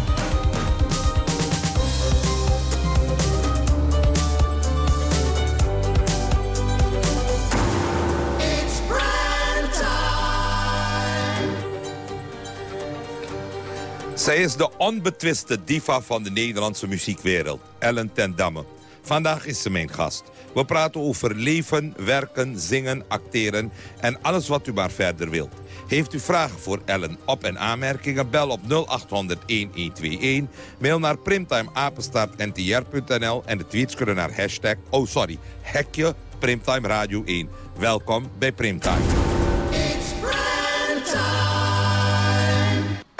Zij is de onbetwiste diva van de Nederlandse muziekwereld, Ellen ten Damme. Vandaag is ze mijn gast. We praten over leven, werken, zingen, acteren en alles wat u maar verder wilt. Heeft u vragen voor Ellen op- en aanmerkingen? Bel op 0800-1121. Mail naar primtimeapenstaartntr.nl en de tweets kunnen naar hashtag, oh sorry, hekje Primtime Radio 1. Welkom bij Primtime.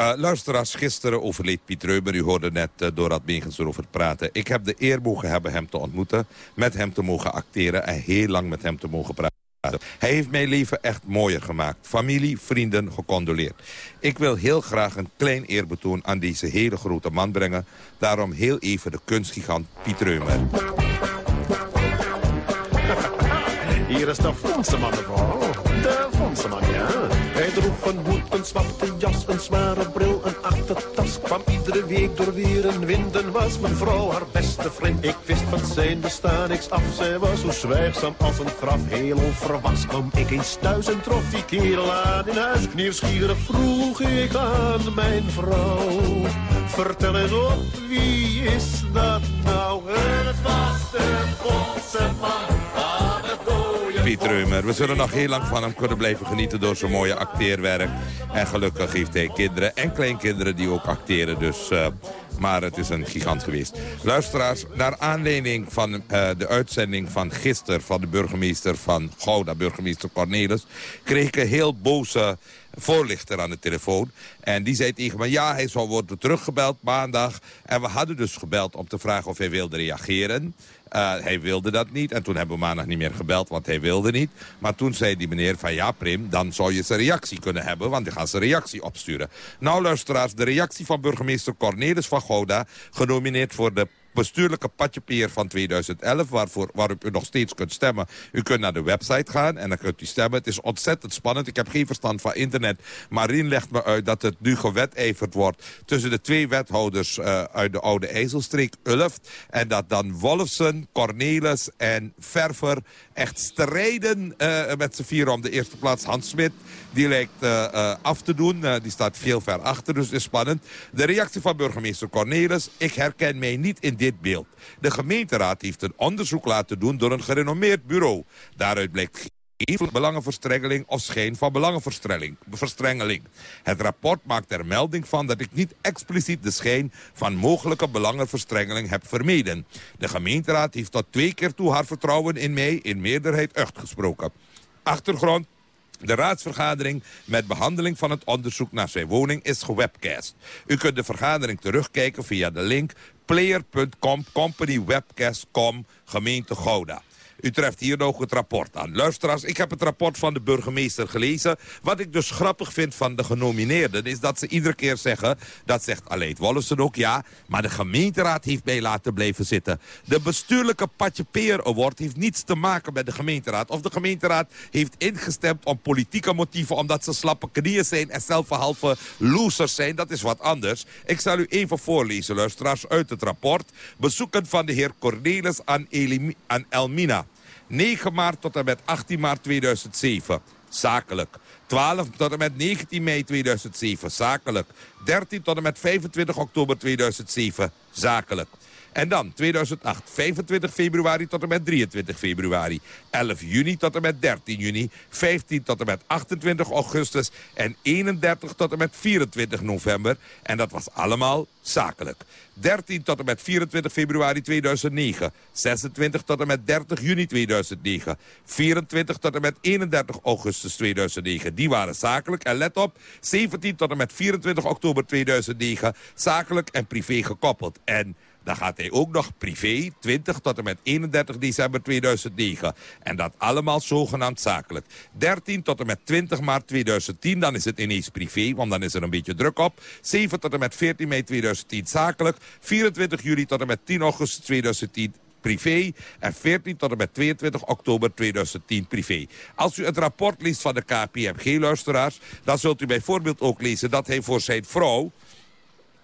Uh, luisteraars, gisteren overleed Piet Reumer. U hoorde net uh, Dorad Megens erover praten. Ik heb de eer mogen hebben hem te ontmoeten. Met hem te mogen acteren en heel lang met hem te mogen praten. Hij heeft mijn leven echt mooier gemaakt. Familie, vrienden, gecondoleerd. Ik wil heel graag een klein eerbetoon aan deze hele grote man brengen. Daarom heel even de kunstgigant Piet Reumer. Hier is de Fonseman voor. De Fonseman, ja. Hij droeg een hoed, een zwarte jas, een zware bril, een achtertas. Kwam iedere week door weer een winden, was mijn vrouw haar beste vriend. Ik wist van zijn bestaan niks af, zij was zo zwijgzaam als een graf. Heel onverwachts kwam ik eens thuis en trof die kerel aan in huis. Nieuwsgierig vroeg ik aan mijn vrouw. Vertel eens op, wie is dat nou? En het was de Fonseman. Piet. We zullen nog heel lang van hem kunnen blijven genieten door zijn mooie acteerwerk. En gelukkig heeft hij kinderen en kleinkinderen die ook acteren. Dus, uh, maar het is een gigant geweest. Luisteraars, naar aanleiding van uh, de uitzending van gisteren... van de burgemeester van Gouda, burgemeester Cornelis... kreeg ik een heel boze voorlichter aan de telefoon. En die zei tegen me, ja, hij zou worden teruggebeld maandag. En we hadden dus gebeld om te vragen of hij wilde reageren. Uh, hij wilde dat niet. En toen hebben we maandag niet meer gebeld, want hij wilde niet. Maar toen zei die meneer van ja, Prim, dan zou je zijn reactie kunnen hebben. Want die gaan zijn reactie opsturen. Nou, luisteraars, de reactie van burgemeester Cornelis van Gouda... genomineerd voor de bestuurlijke patjepeer van 2011... Waarvoor, waarop u nog steeds kunt stemmen. U kunt naar de website gaan en dan kunt u stemmen. Het is ontzettend spannend. Ik heb geen verstand van internet. Maar Rien legt me uit dat het nu geweteverd wordt... tussen de twee wethouders uh, uit de oude IJsselstreek, Ulft... en dat dan Wolfsen, Cornelis en Verver echt strijden uh, met z'n vier om de eerste plaats. Hans Smit, die lijkt uh, af te doen. die staat veel ver achter, dus is spannend. De reactie van burgemeester Cornelis. Ik herken mij niet in dit beeld. De gemeenteraad heeft een onderzoek laten doen door een gerenommeerd bureau. Daaruit blijkt geen belangenverstrengeling of schijn van belangenverstrengeling. Het rapport maakt er melding van dat ik niet expliciet de schijn van mogelijke belangenverstrengeling heb vermeden. De gemeenteraad heeft tot twee keer toe haar vertrouwen in mij in meerderheid uitgesproken. Achtergrond de raadsvergadering met behandeling van het onderzoek naar zijn woning is gewebcast. U kunt de vergadering terugkijken via de link player.com company webcast.com gemeente Gouda. U treft hier nog het rapport aan. Luisteraars, ik heb het rapport van de burgemeester gelezen. Wat ik dus grappig vind van de genomineerden... is dat ze iedere keer zeggen... dat zegt Aleid Wollesen ook, ja... maar de gemeenteraad heeft mij laten blijven zitten. De bestuurlijke Patje Peer Award heeft niets te maken met de gemeenteraad. Of de gemeenteraad heeft ingestemd om politieke motieven... omdat ze slappe knieën zijn en zelf halve losers zijn. Dat is wat anders. Ik zal u even voorlezen, luisteraars, uit het rapport. Bezoeken van de heer Cornelis aan, aan Elmina. 9 maart tot en met 18 maart 2007. Zakelijk. 12 tot en met 19 mei 2007. Zakelijk. 13 tot en met 25 oktober 2007. Zakelijk. En dan 2008, 25 februari tot en met 23 februari. 11 juni tot en met 13 juni. 15 tot en met 28 augustus. En 31 tot en met 24 november. En dat was allemaal zakelijk. 13 tot en met 24 februari 2009. 26 tot en met 30 juni 2009. 24 tot en met 31 augustus 2009. Die waren zakelijk. En let op, 17 tot en met 24 oktober 2009. Zakelijk en privé gekoppeld. En dan gaat hij ook nog privé 20 tot en met 31 december 2009. En dat allemaal zogenaamd zakelijk. 13 tot en met 20 maart 2010, dan is het ineens privé, want dan is er een beetje druk op. 7 tot en met 14 mei 2010 zakelijk. 24 juli tot en met 10 augustus 2010 privé en 14 tot en met 22 oktober 2010 privé. Als u het rapport leest van de KPMG-luisteraars... dan zult u bijvoorbeeld ook lezen dat hij voor zijn vrouw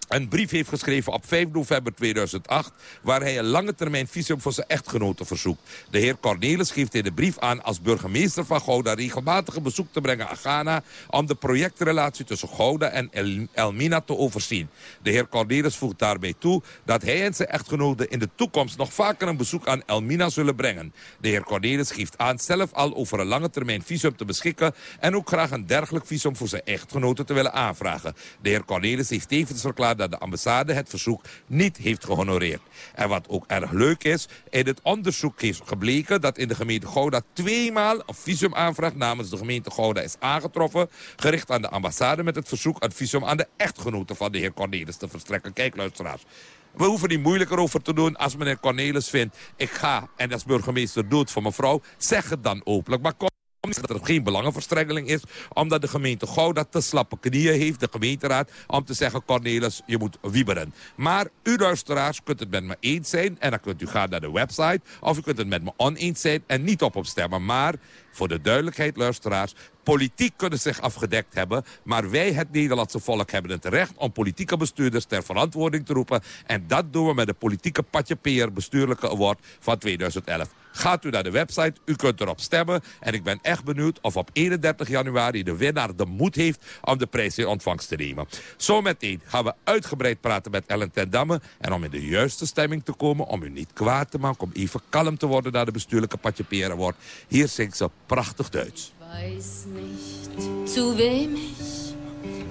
een brief heeft geschreven op 5 november 2008... waar hij een lange termijn visum voor zijn echtgenote verzoekt. De heer Cornelis geeft in de brief aan als burgemeester van Gouda... regelmatig een bezoek te brengen aan Ghana... om de projectrelatie tussen Gouda en Elmina te overzien. De heer Cornelis voegt daarbij toe dat hij en zijn echtgenote... in de toekomst nog vaker een bezoek aan Elmina zullen brengen. De heer Cornelis geeft aan zelf al over een lange termijn visum te beschikken... en ook graag een dergelijk visum voor zijn echtgenote te willen aanvragen. De heer Cornelis heeft tevens verklaard dat de ambassade het verzoek niet heeft gehonoreerd. En wat ook erg leuk is, in het onderzoek is gebleken dat in de gemeente Gouda tweemaal een visumaanvraag namens de gemeente Gouda is aangetroffen, gericht aan de ambassade met het verzoek een visum aan de echtgenote van de heer Cornelis te verstrekken. Kijk luisteraars. We hoeven niet moeilijker over te doen als meneer Cornelis vindt... ik ga en als burgemeester doet voor mevrouw, zeg het dan openlijk. Maar kom dat er geen belangenverstrengeling is. Omdat de gemeente Gouda te slappe knieën heeft, de gemeenteraad... om te zeggen, Cornelis, je moet wieberen. Maar u luisteraars kunt het met me eens zijn... en dan kunt u gaan naar de website... of u kunt het met me oneens zijn en niet op stemmen. Maar voor de duidelijkheid, luisteraars... Politiek kunnen zich afgedekt hebben, maar wij, het Nederlandse volk, hebben het recht om politieke bestuurders ter verantwoording te roepen. En dat doen we met de politieke Patje Peer bestuurlijke award van 2011. Gaat u naar de website, u kunt erop stemmen. En ik ben echt benieuwd of op 31 januari de winnaar de moed heeft om de prijs in ontvangst te nemen. Zometeen gaan we uitgebreid praten met Ellen ten Damme. En om in de juiste stemming te komen, om u niet kwaad te maken, om even kalm te worden naar de bestuurlijke Patje Peer award. Hier zingt ze prachtig Duits. weiß nicht, zu wem ich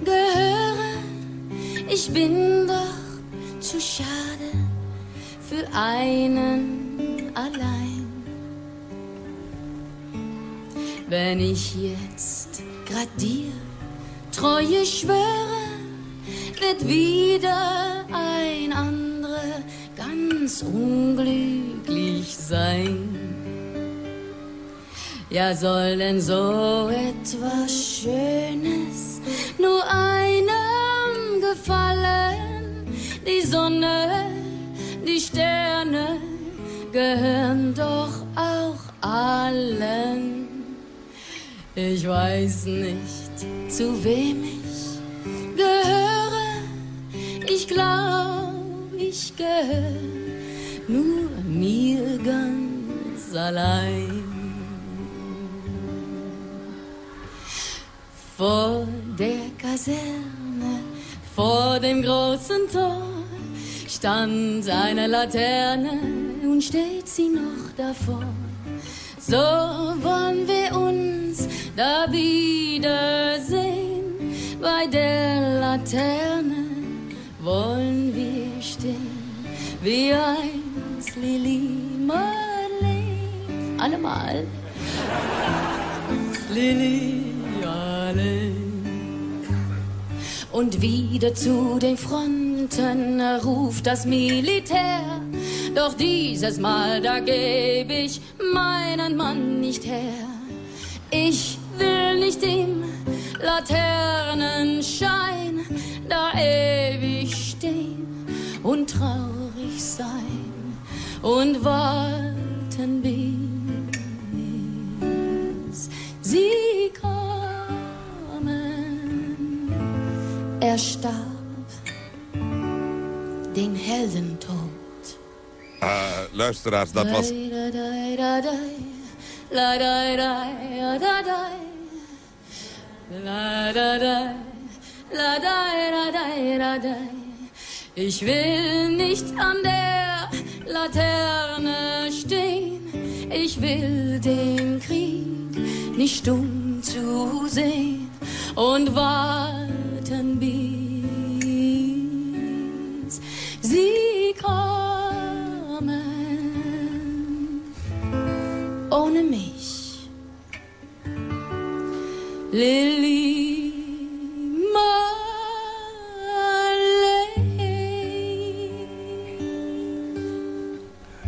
gehöre. Ich bin doch zu schade für einen allein. Wenn ich jetzt grad dir Treue schwöre, wird wieder ein anderer ganz unglücklich sein. Ja, soll denn so etwas Schönes nur einem gefallen? Die Sonne, Die Sterne gehören doch auch allen. Ich weiß nicht, zu wem ich gehöre. Ich glaub, ich gehöre nur mir ganz allein. Vor der Kaserne, vor dem großen Tor, stand eine Laterne und steht sie noch davor. So wollen wir uns da wiedersehen, bei der Laterne wollen wir stehen, wie einst Lili Marlene. Alle mal. Lili Marlene. Und wieder zu den Fronten ruft das Militär. Doch dieses Mal, da geb ich meinen Mann nicht her. Ich will nicht im Laternenschein da ewig stehen und traurig sein und warten Er starb den Heldentod. Uh, luisteraars, dat was... Ich will nicht an der Laterne stehen. Ich will den Krieg nicht stumm zu sehen. Und warten, bis Ohne mich, Lily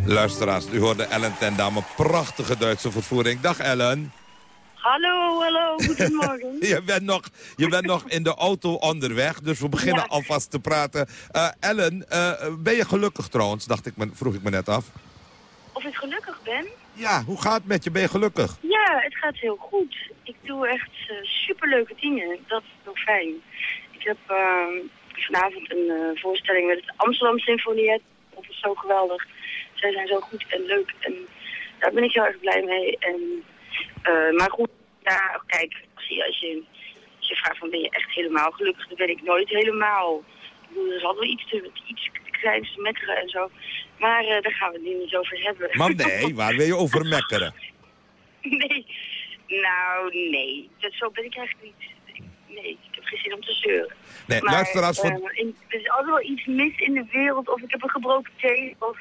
Luisteraars, u hoorde Ellen ten Dam, een prachtige Duitse vervoering. Dag Ellen. Hallo, hallo, goedemorgen. *laughs* je, bent nog, je bent nog in de auto onderweg, dus we beginnen Ja. alvast te praten. Eh, Ellen, eh, ben je gelukkig trouwens, dacht ik me, vroeg ik me net af. Of ik gelukkig ben? Ja, hoe gaat het met je? Ben je gelukkig? Ja, het gaat heel goed. Ik doe echt eh, superleuke dingen. Dat is heel fijn. Ik heb ehm, vanavond een eh, voorstelling met het Amsterdam Symfoniet. Dat is zo geweldig. Zij zijn zo goed en leuk. En daar ben ik heel erg blij mee. En, eh, maar goed, ja, kijk, als je, als, je, je vraagt van ben je echt helemaal gelukkig, dan ben ik nooit helemaal. Ik bedoel, er is altijd iets te, iets kleins te mekkeren en zo. Maar eh, daar gaan we het nu niet over hebben. Maar nee, waar wil je over mekkeren? *laughs* Nee, nou nee, dat, zo ben ik eigenlijk niet. Nee, ik heb geen zin om te zeuren. Nee, maar, luisteraars van- eh, in- er is altijd wel iets mis in de wereld, of ik heb een gebroken teen, of...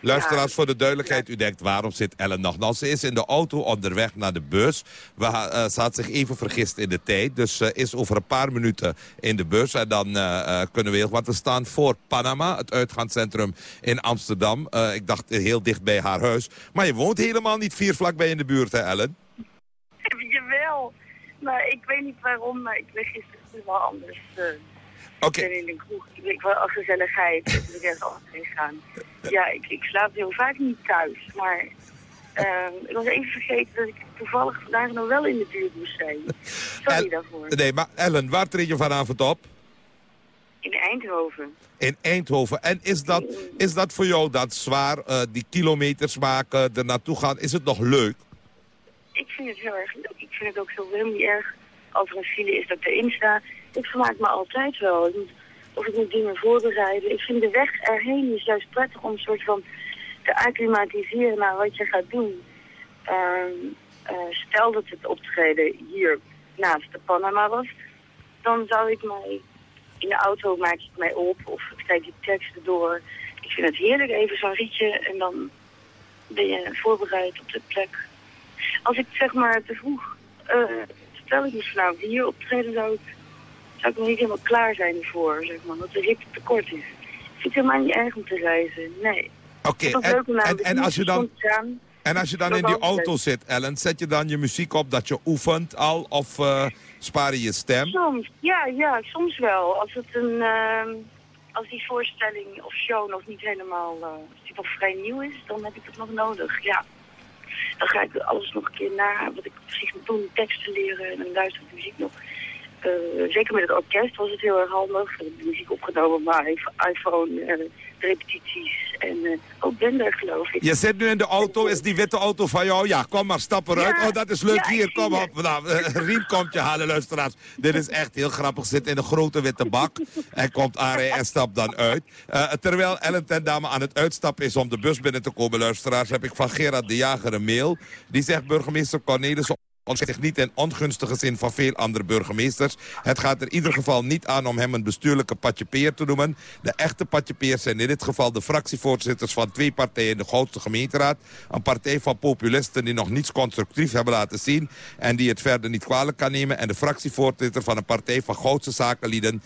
Luisteraars, voor de duidelijkheid, u denkt, waarom zit Ellen nog? Nou, ze is in de auto onderweg naar de bus. We, eh, ze had zich even vergist in de tijd, dus ze is over een paar minuten in de bus. En dan eh, eh, kunnen we heel... Want we staan voor Panama, het uitgaanscentrum in Amsterdam. Eh, ik dacht eh, heel dicht bij haar huis. Maar je woont helemaal niet vier vlakbij in de buurt, hè, Ellen? *laughs* Jawel, maar ik weet niet waarom, maar ik ben gisteren helemaal anders. Ik ben in een kroeg, ik denk wel een gezelligheid, dat ik ergens anders heen gaan. Ja, ik, ik slaap heel vaak niet thuis, maar... ehm, ik was even vergeten dat ik toevallig vandaag nog wel in de buurt moest zijn. Sorry daarvoor. Nee, maar Ellen, waar treed je vanavond op? In Eindhoven. In Eindhoven. En is dat, is dat voor jou dat zwaar, eh, die kilometers maken, er naartoe gaan? Is het nog leuk? Ik vind het heel erg leuk. Ik vind het ook zo helemaal niet erg als er een file is dat ik erin sta. Ik vermaak me altijd wel. Of ik moet dingen voorbereiden. Ik vind de weg erheen is juist prettig om een soort van te acclimatiseren naar wat je gaat doen. Ehm, eh, stel dat het optreden hier naast de Panama was, dan zou ik mij in de auto maak ik mij op of ik kijk die teksten door. Ik vind het heerlijk, even zo'n rietje en dan ben je voorbereid op de plek. Als ik zeg maar te vroeg, eh, stel ik me vanavond hier optreden, zou ik, zou ik nog niet helemaal klaar zijn ervoor, zeg maar, dat de rit te kort is. Ik vind het helemaal niet erg om te reizen, nee. Oké, en, en, als je dan, en als je dan in die auto zit, Ellen, zet je dan je muziek op dat je oefent al of eh, spaar je je stem? Soms, ja, ja, soms wel. Als het een, ehm, als die voorstelling of show nog niet helemaal, eh, als die nog vrij nieuw is, dan heb ik het nog nodig, ja. Dan ga ik alles nog een keer na, wat ik precies moet doen, teksten leren en dan luister ik de muziek nog. Eh, zeker met het orkest was het heel erg handig. De muziek opgenomen op mijn iPhone, eh, repetities en eh, ook Blender geloof ik. Je zit nu in de auto, is die witte auto van jou? Ja, kom maar, stap eruit. Ja. Oh, dat is leuk. Ja, Hier, kom op. Nou, Rien komt je halen, luisteraars. Dit is echt heel grappig. Zit in een grote witte bak. Hij komt aanrijden en stapt dan uit. Terwijl Ellen ten Dame aan het uitstappen is om de bus binnen te komen, luisteraars... heb ik van Gerard de Jager een mail. Die zegt burgemeester Cornelis ontziet zich niet in ongunstige zin van veel andere burgemeesters. Het gaat er in ieder geval niet aan om hem een bestuurlijke patjepeer te noemen. De echte patjepeers zijn in dit geval de fractievoorzitters van twee partijen in de grootste gemeenteraad. Een partij van populisten die nog niets constructief hebben laten zien en die het verder niet kwalijk kan nemen. En de fractievoorzitter van een partij van grootste zakenlieden,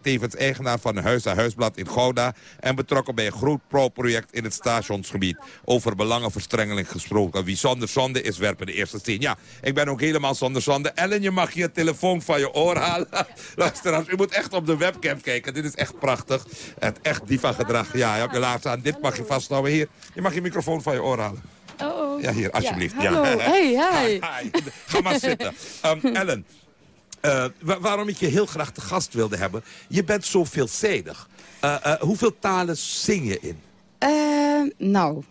tevens eigenaar van een huis-aan-huisblad in Gouda en betrokken bij een groot pro-project in het stationsgebied. Over belangenverstrengeling gesproken. Wie zonder zonde is, werpen de eerste steen. Ja, ik ben ook helemaal zonder zonde. Ellen, je mag je telefoon van je oor halen. *laughs* Luisteraars, u moet echt op de webcam kijken. Dit is echt prachtig. Het echt diva gedrag. Ja, je hebt je laatst aan. Dit mag je vasthouden. Hier, je mag je microfoon van je oor halen. Oh, Ja, hier, alsjeblieft. Ja, hallo. *laughs* Hey, hi. Hi. Ga maar zitten. Um, *laughs* Ellen, eh, wa- waarom ik je heel graag te gast wilde hebben... je bent zo veelzijdig. Eh, eh, hoeveel talen zing je in? Nou,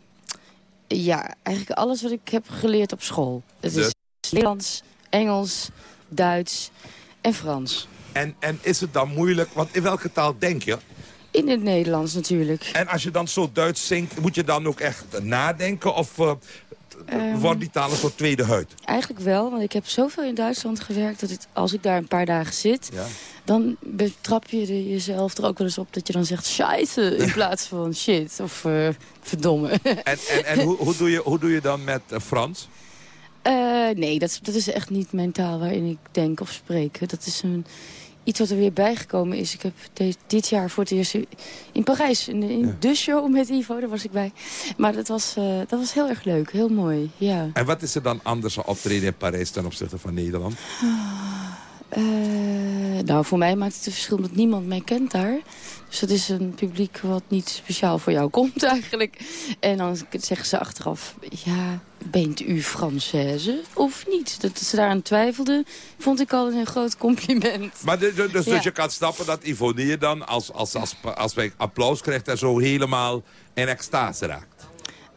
ja, eigenlijk alles wat ik heb geleerd op school. Het is Nederlands, Engels, Duits en Frans. En, en is het dan moeilijk, want in welke taal denk je? In het Nederlands natuurlijk. En als je dan zo Duits zingt, moet je dan ook echt nadenken? Of eh, Ehm. wordt die taal een soort tweede huid? Eigenlijk wel, want ik heb zoveel in Duitsland gewerkt... dat het, als ik daar een paar dagen zit... Ja. dan betrap je jezelf er ook wel eens op dat je dan zegt... scheisse in *laughs* plaats van shit of eh, verdomme. En, en, en hoe, hoe, doe je, hoe doe je dan met eh, Frans? Eh, nee, dat is, dat is echt niet mijn taal waarin ik denk of spreek. Dat is een, iets wat er weer bijgekomen is. Ik heb de- dit jaar voor het eerst in Parijs, in, de- in de show met Ivo, daar was ik bij. Maar dat was, eh, dat was heel erg leuk, heel mooi, ja. En wat is er dan anders aan optreden in Parijs ten opzichte van Nederland? Eh, nou, voor mij maakt het een verschil dat niemand mij kent daar. Dus dat is een publiek wat niet speciaal voor jou *laughs* komt eigenlijk. En dan zeggen ze achteraf, ja, bent u Française of niet? Dat ze daaraan twijfelden, vond ik al een groot compliment. Maar dus, Ja. dus je kan snappen dat Ivonie dan, als, als, als, als wij applaus krijgt... en zo helemaal in extase raakt.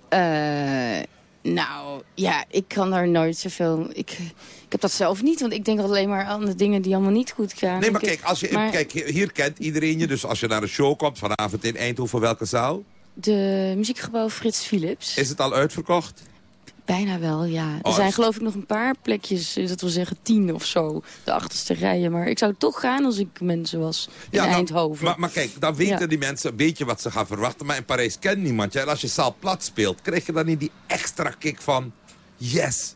Eh, nou, ja, ik kan daar nooit zoveel... Ik, ik heb dat zelf niet, want ik denk alleen maar aan de dingen die allemaal niet goed gaan. Nee, maar kijk, als je, maar kijk, hier kent iedereen je. Dus als je naar een show komt vanavond in Eindhoven, welke zaal? De muziekgebouw Frits Philips. Is het al uitverkocht? Bijna wel, ja. Er Oh, zijn geloof ik nog een paar plekjes, eh, dat wil zeggen tien of zo, de achterste rijen. Maar ik zou toch gaan als ik mensen was in nou, Eindhoven. Maar, maar kijk, dan weten Ja. die mensen een beetje wat ze gaan verwachten. Maar in Parijs kent niemand je. En als je zaal plat speelt, krijg je dan niet die extra kick van... Yes.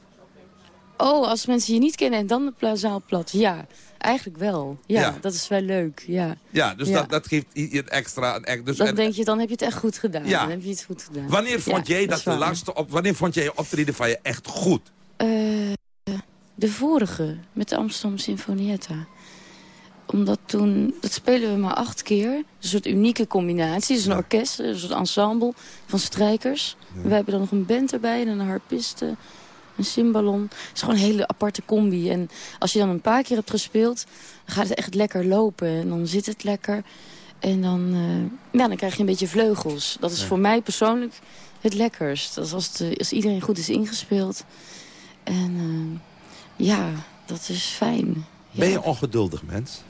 Oh, als mensen je niet kennen en dan de zaal plat. Ja, eigenlijk wel. Ja, Ja. dat is wel leuk. Ja. Ja, dus Ja. Dat, dat geeft een extra... Dus Dan en- denk je, dan heb je het echt goed gedaan. Ja. Dan heb je het goed gedaan. Wanneer vond jij dat, de laatste op, wanneer vond jij je optreden van je echt goed? Eh, de vorige, met de Amsterdam Sinfonietta. Omdat toen, dat spelen we maar acht keer. Een soort unieke combinatie. Het is een orkest, een soort ensemble van strijkers. We hebben dan nog een band erbij en een harpiste, een. Het is gewoon een hele aparte combi. En als je dan een paar keer hebt gespeeld, dan gaat het echt lekker lopen. En dan zit het lekker. En dan, eh, ja, dan krijg je een beetje vleugels. Dat is Ja. voor mij persoonlijk het lekkerst. Dat is als, de, als iedereen goed is ingespeeld. En eh, ja, dat is fijn. Ben je ongeduldig mens?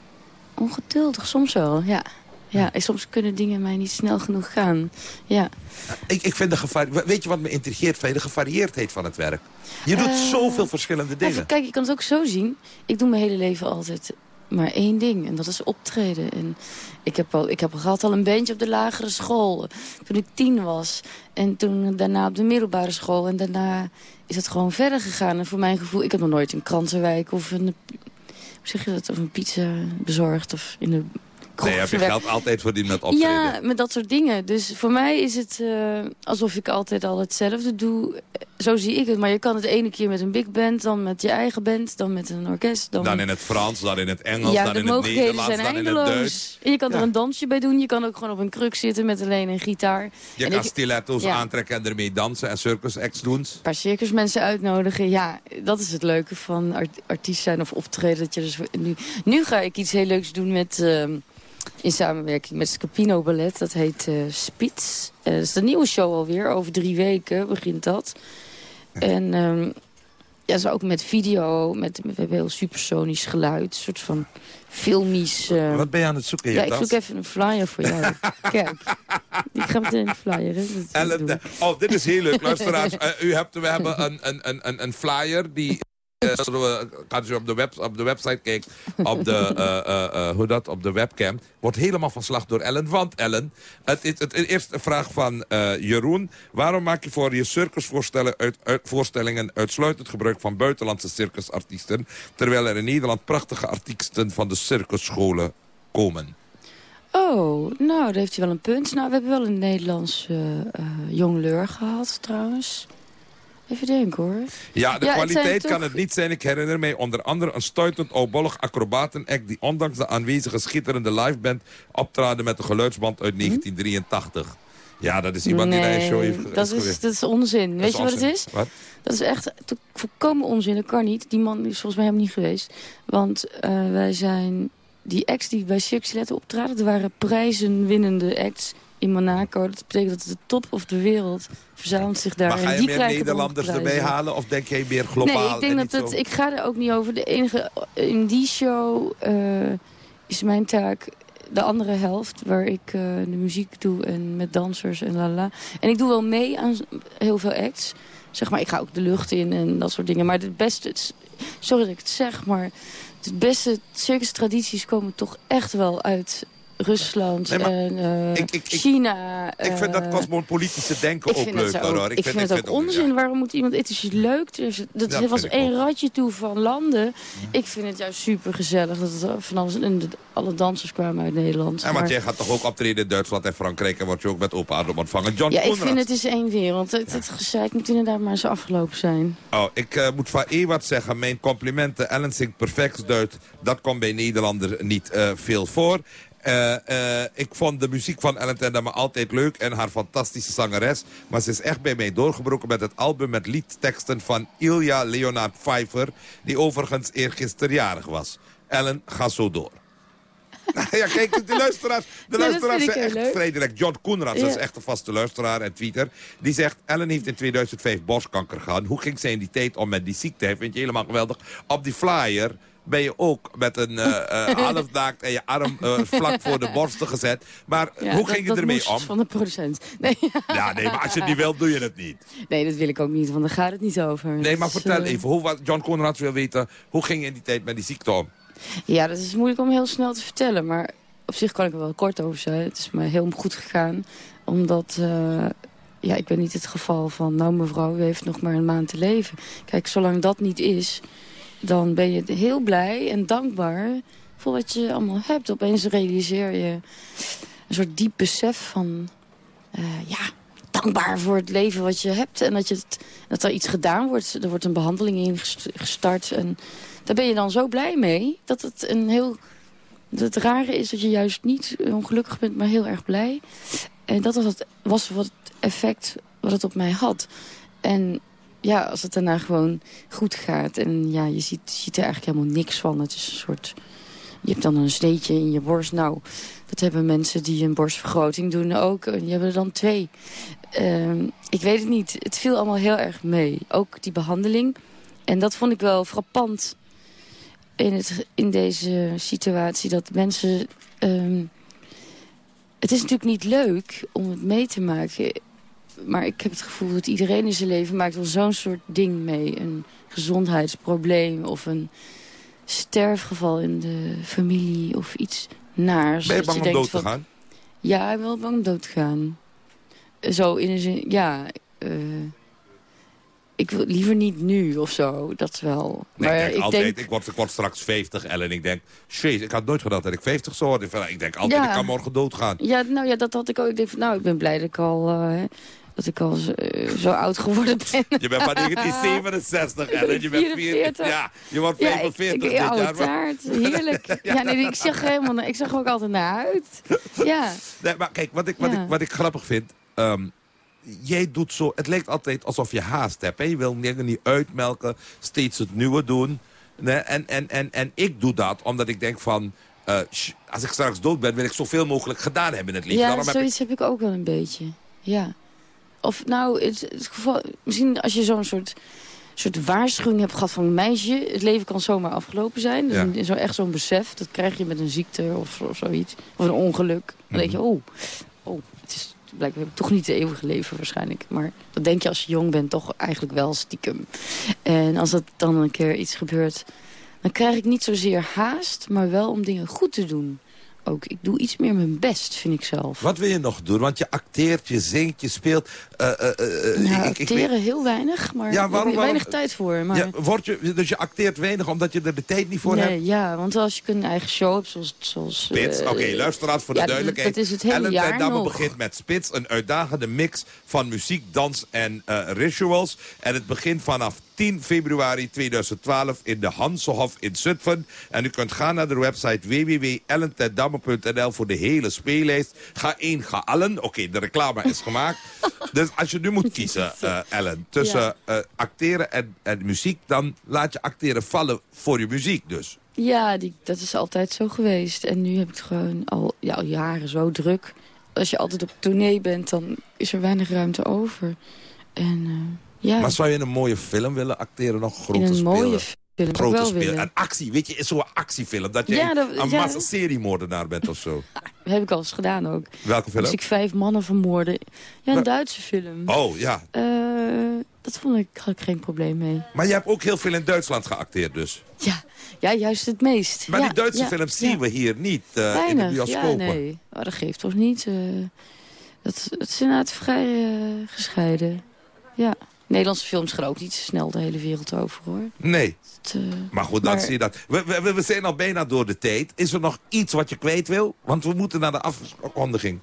Ongeduldig, soms wel, ja. Ja, en soms kunnen dingen mij niet snel genoeg gaan. Ja. Ik, ik vind de gevari- Weet je wat me intrigeert? De gevarieerdheid van het werk. Je doet Eh, zoveel verschillende Even, dingen. kijk, je kan het ook zo zien. Ik doe mijn hele leven altijd maar één ding. En dat is optreden. En ik heb al, ik heb al gehad al een bandje op de lagere school. Toen ik tien was. En toen daarna op de middelbare school. En daarna is het gewoon verder gegaan. En voor mijn gevoel, ik heb nog nooit een krantenwijk of een, hoe zeg je dat, of een pizza bezorgd. Of in de Nee, heb je geld altijd verdiend met optreden. Ja, met dat soort dingen. Dus voor mij is het eh, alsof ik altijd al hetzelfde doe. Zo zie ik het. Maar je kan het ene keer met een big band, dan met je eigen band, dan met een orkest. Dan, Dan in het Frans, dan in het Engels, ja, dan in het Nederlands, dan in het. Duits. En je kan er een dansje bij doen. Je kan ook gewoon op een kruk zitten met alleen een gitaar. Je En kan ik- stiletto's ja. aantrekken en ermee dansen en circus acts doen. een paar circusmensen uitnodigen. Ja, dat is het leuke van art artiest zijn of optreden. Dat je dus nu, nu ga ik iets heel leuks doen met, ehm, in samenwerking met Scapino Ballet. Dat heet eh Spits. Eh, dat is de nieuwe show alweer. Over drie weken begint dat. En ehm, ja, zo ook met video. Met, we hebben heel supersonisch geluid. Een soort van filmisch... eh, Wat ben je aan het zoeken ja, ik zoek even een flyer voor jou. *laughs* Kijk, ik ga meteen een flyer. Hè. Ellen, oh, dit is heel leuk, luisteraars. Eh, u hebt, we hebben een, een, een, een flyer die... eh, als u op de, web, op de website kijkt, op de, *laughs* eh, eh, eh, hoe dat, op de webcam, wordt helemaal van slag door Ellen. Want Ellen, het is het, eerste vraag van eh, Jeroen. Waarom maak je voor je circusvoorstellingen uit, uit, voorstellingen uitsluitend gebruik van buitenlandse circusartiesten, terwijl er in Nederland prachtige artiesten van de circusscholen komen? Oh, nou, daar heeft hij wel een punt. Nou, we hebben wel een Nederlands eh eh, jongleur gehad, trouwens. Even denken, hoor. Ja, de Ja, het kwaliteit toch- kan het niet zijn. Ik herinner mij onder andere een stuitend oudbollig acrobatenact... die ondanks de aanwezige schitterende liveband... optraden met een geluidsband uit 1983. Ja, dat is iemand die naar een show heeft dat is, dat is onzin. Weet is je wat het is? Wat? Dat is echt volkomen onzin. Dat kan niet. Die man is volgens mij helemaal niet geweest. Want eh, wij zijn... Die acts die bij Letten optraden... dat waren prijzenwinnende acts in Monaco. Dat betekent dat de top of de wereld verzamelt zich daar. Maar ga en je die meer Nederlanders erbij halen? Of denk jij meer globaal? Nee, ik denk en dat het... zo- Ik ga er ook niet over. De enige... In die show eh, is mijn taak de andere helft... waar ik eh, de muziek doe en met dansers en la la. En ik doe wel mee aan heel veel acts. Zeg maar, ik ga ook de lucht in en dat soort dingen. Maar het beste... het sorry dat ik het zeg, maar... Het beste circus-tradities komen toch echt wel uit Rusland Nee, en eh, ik- ik- ik- China. Ik vind dat eh, cosmopolitische denken ik ook vind leuk. het ook, hoor. ik vind, het ook onzin. Waarom moet iemand... Het is leuk. Er is- dat Ja, was vind één radje toe van landen. Ik vind het juist super gezellig. Dat het van alles, en de- alle dansers kwamen uit Nederland. Want maar- jij gaat toch ook optreden in Duitsland en Frankrijk... en word je ook met open armen ontvangen. John ja, ik vind het is één wereld. Het, het gezeik moet inderdaad maar eens afgelopen zijn. Oh, ik eh, moet van Ewart zeggen, mijn complimenten. Ellen zingt perfect Duits. Dat komt bij Nederlander niet eh, veel voor. Eh, eh, ik vond de muziek van Ellen Tendama altijd leuk en haar fantastische zangeres. Maar ze is echt bij mij doorgebroken met het album met liedteksten van Ilja Leonard Pfeiffer... die overigens eergisteren jarig was. Ellen, ga zo door. *laughs* ja, kijk, de luisteraars, de *laughs* luisteraars vind zijn echt leuk. John Koenraad, dat is echt een vaste luisteraar en tweeter. Die zegt, Ellen heeft in 2005 borstkanker gehad. Hoe ging zij in die tijd om met die ziekte? Hij vindt je helemaal geweldig. Op die flyer ben je ook met een eh eh, halfnaakt *laughs* en je arm eh, vlak voor de borsten gezet. Maar Ja, hoe dat- ging je ermee om? van de producent. Nee, *laughs* Ja, nee, maar als je het niet wilt, doe je het niet. nee, dat wil ik ook niet, want daar gaat het niet over. Nee, maar is, vertel even, hoe, John Conrad wil weten, hoe ging je in die tijd met die ziekte om? Ja, dat is moeilijk om heel snel te vertellen. Maar op zich kan ik er wel kort over zijn. Het is me heel goed gegaan. Omdat, ja, ik ben niet het geval van... nou mevrouw, u heeft nog maar een maand te leven. Kijk, zolang dat niet is... dan ben je heel blij en dankbaar voor wat je allemaal hebt. Opeens realiseer je een soort diep besef van... eh, ja, dankbaar voor het leven wat je hebt. En dat, je het, dat er iets gedaan wordt. Er wordt een behandeling ingestart. En daar ben je dan zo blij mee. Dat het een heel... Het rare is dat je juist niet ongelukkig bent, maar heel erg blij. En dat was, het, was wat het effect wat het op mij had. En ja, als het daarna gewoon goed gaat. En ja, je ziet, ziet er eigenlijk helemaal niks van. Het is een soort... Je hebt dan een sneetje in je borst. Nou, dat hebben mensen die een borstvergroting doen ook. En die hebben er dan twee. Ehm, ik weet het niet. Het viel allemaal heel erg mee. Ook die behandeling. En dat vond ik wel frappant in, het, in deze situatie. Dat mensen... ehm, het is natuurlijk niet leuk om het mee te maken. Maar ik heb het gevoel dat iedereen in zijn leven maakt wel zo'n soort ding mee. Een gezondheidsprobleem of een sterfgeval in de familie of iets naars. Ben je Dat bang om denkt dood te van, gaan? Ja, ik ben wel bang om dood te gaan. Zo in een zin, ja... eh, ik wil liever niet nu of zo, dat wel. Nee, maar ik denk ik altijd, denk, ik, word, ik word straks 50, Ellen. Ik denk, jeez, ik had nooit gedacht dat ik 50 zou worden. Ik denk altijd, Ja. ik kan morgen doodgaan. ja, nou ja, dat had ik ook. Ik denk van, nou, ik ben blij dat ik al, eh, dat ik al zo, eh, zo oud geworden ben. Je bent van 1967, Ellen. Je bent 44. Ja, je wordt Ja, ik, 45 ik, dit jaar. taart, heerlijk. *laughs* ja, nee, ik zeg helemaal, ik er ook altijd naar uit. Ja, Nee, maar kijk, wat ik, wat Ja. ik, wat ik grappig vind... ehm, jij doet zo... Het lijkt altijd alsof je haast hebt. Hè? Je wil dingen niet uitmelken, steeds het nieuwe doen. Nee, en, en, en, en ik doe dat omdat ik denk van... eh, als ik straks dood ben, wil ik zoveel mogelijk gedaan hebben in het leven. ja Daarom heb ik- zoiets heb ik ook wel een beetje. Ja. Of nou, het, het geval, misschien als je zo'n soort, soort waarschuwing hebt gehad van een meisje... het leven kan zomaar afgelopen zijn. Dus Ja. een- zo, echt zo'n besef, dat krijg je met een ziekte of, of zoiets. Of een ongeluk. Dan denk je, Mhm. oh, oh het is, blijkbaar heb ik toch niet het eeuwige leven waarschijnlijk. Maar dat denk je als je jong bent toch eigenlijk wel stiekem. En als dat dan een keer iets gebeurt... dan krijg ik niet zozeer haast, maar wel om dingen goed te doen. Ook, ik doe iets meer mijn best, vind ik zelf. Wat wil je nog doen? Want je acteert, je zingt, je speelt. Nou, ik- ik acteren weet- heel weinig, maar Ja, ik heb waarom- weinig tijd voor. Maar... Ja, word je, dus je acteert weinig omdat je er de tijd niet voor hebt? nee, ja, want als je een eigen show hebt, zoals... zoals Spits, oké, luisteraars voor de duidelijkheid. Dat is het hele Ellen jaar ten Damme nog. begint met Spits, een uitdagende mix van muziek, dans en rituals. En het begint vanaf 10 februari 2012 in de Hansenhof in Zutphen. En u kunt gaan naar de website www.ellentendamme.nl voor de hele speellijst. Ga één, ga allen. Oké, de reclame is gemaakt. *laughs* dus als je nu moet kiezen, eh, Ellen, tussen Ja. eh, acteren en, en muziek... dan laat je acteren vallen voor je muziek dus. Ja, die, dat is altijd zo geweest. En nu heb ik het gewoon al, ja, al jaren zo druk. Als je altijd op tournee bent, dan is er weinig ruimte over. En eh, ja, Maar zou je in een mooie film willen acteren nog grote spelen? Ik grote wel willen. Een actie, weet je, zo'n actiefilm. Dat je Ja, een, dat- een ja. massa seriemoordenaar bent of zo. *laughs* Dat heb ik al eens gedaan ook. Welke film? Moest ik vijf mannen vermoorden. Ja, een Duitse film. Oh, ja. Eh, dat vond ik, had ik geen probleem mee. Maar je hebt ook heel veel in Duitsland geacteerd dus. Ja, juist het meest. Maar Ja, die Duitse ja, films zien ja. we hier niet eh, in de bioscopen. ja, nee. Oh, dat geeft toch niet. eh, dat, het is inderdaad vrij gescheiden. Ja. Nederlandse films gaan ook niet zo snel de hele wereld over, hoor. Nee. Het, eh, Maar goed, dan maar- zie je dat. We, we, we zijn al bijna door de tijd. Is er nog iets wat je kwijt wil? Want we moeten naar de afkondiging.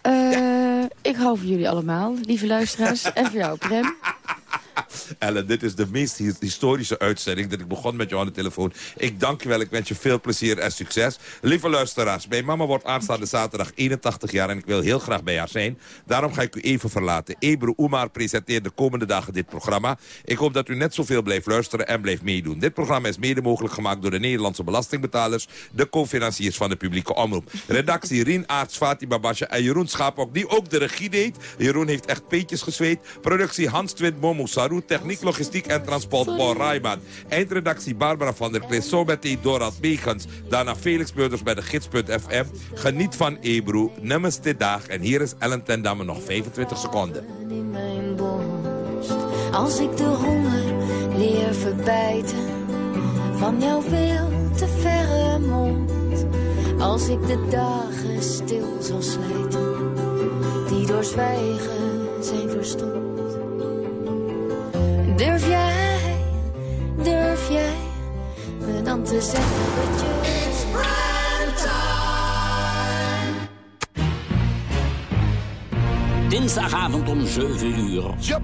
eh, Ik hou van jullie allemaal, lieve luisteraars. en voor jou, Prem. *laughs* *laughs* Ellen, dit is de meest hi- historische uitzending. Dat ik begon met jou aan de telefoon. Ik dank je wel. Ik wens je veel plezier en succes. Lieve luisteraars, mijn mama wordt aanstaande zaterdag 81 jaar... en ik wil heel graag bij haar zijn. Daarom ga ik u even verlaten. Ebru Oemar presenteert de komende dagen dit programma. Ik hoop dat u net zoveel blijft luisteren en blijft meedoen. Dit programma is mede mogelijk gemaakt door de Nederlandse belastingbetalers... de co-financiers van de publieke omroep. Redactie Rien Aarts, Fatima Basje en Jeroen Schapok... die ook de regie deed. Jeroen heeft echt peetjes gezweet. Productie Hans Twint Momo Techniek, logistiek en transport Paul Rijman. Eindredactie Barbara van der Klis. Zometeen Dorad Meegens. Daarna Felix Beurders bij de gids.fm. Geniet van Ebru. Nummers dit dag. En hier is Ellen ten Damme nog 25 seconden. in mijn borst. Als ik de honger leer verbijten van jouw veel te verre mond. Als ik de dagen stil zal slijten, die door zwijgen zijn verstomd. Durf jij, durf jij me dan te zeggen dat je... It's Dinsdagavond om 7 uur. Yup.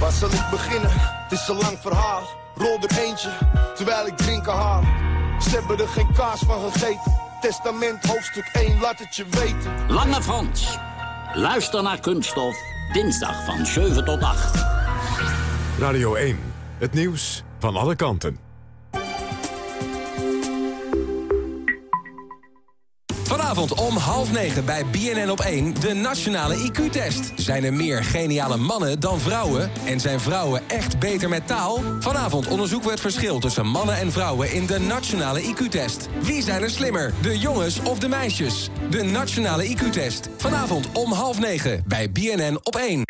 Waar zal ik beginnen? Het is een lang verhaal. Rol er eentje, terwijl ik drinken haal. Ze hebben er geen kaas van gegeten. Testament hoofdstuk 1, laat het je weten. Lange Frans. Luister naar Kunststof. Dinsdag van 7 tot 8. Radio 1. Het nieuws van alle kanten. Vanavond om half negen bij BNN op 1 de nationale IQ-test. Zijn er meer geniale mannen dan vrouwen? En zijn vrouwen echt beter met taal? Vanavond onderzoeken we het verschil tussen mannen en vrouwen in de nationale IQ-test. Wie zijn er slimmer, de jongens of de meisjes? De nationale IQ-test. Vanavond om half negen bij BNN op 1.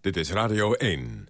Dit is Radio 1.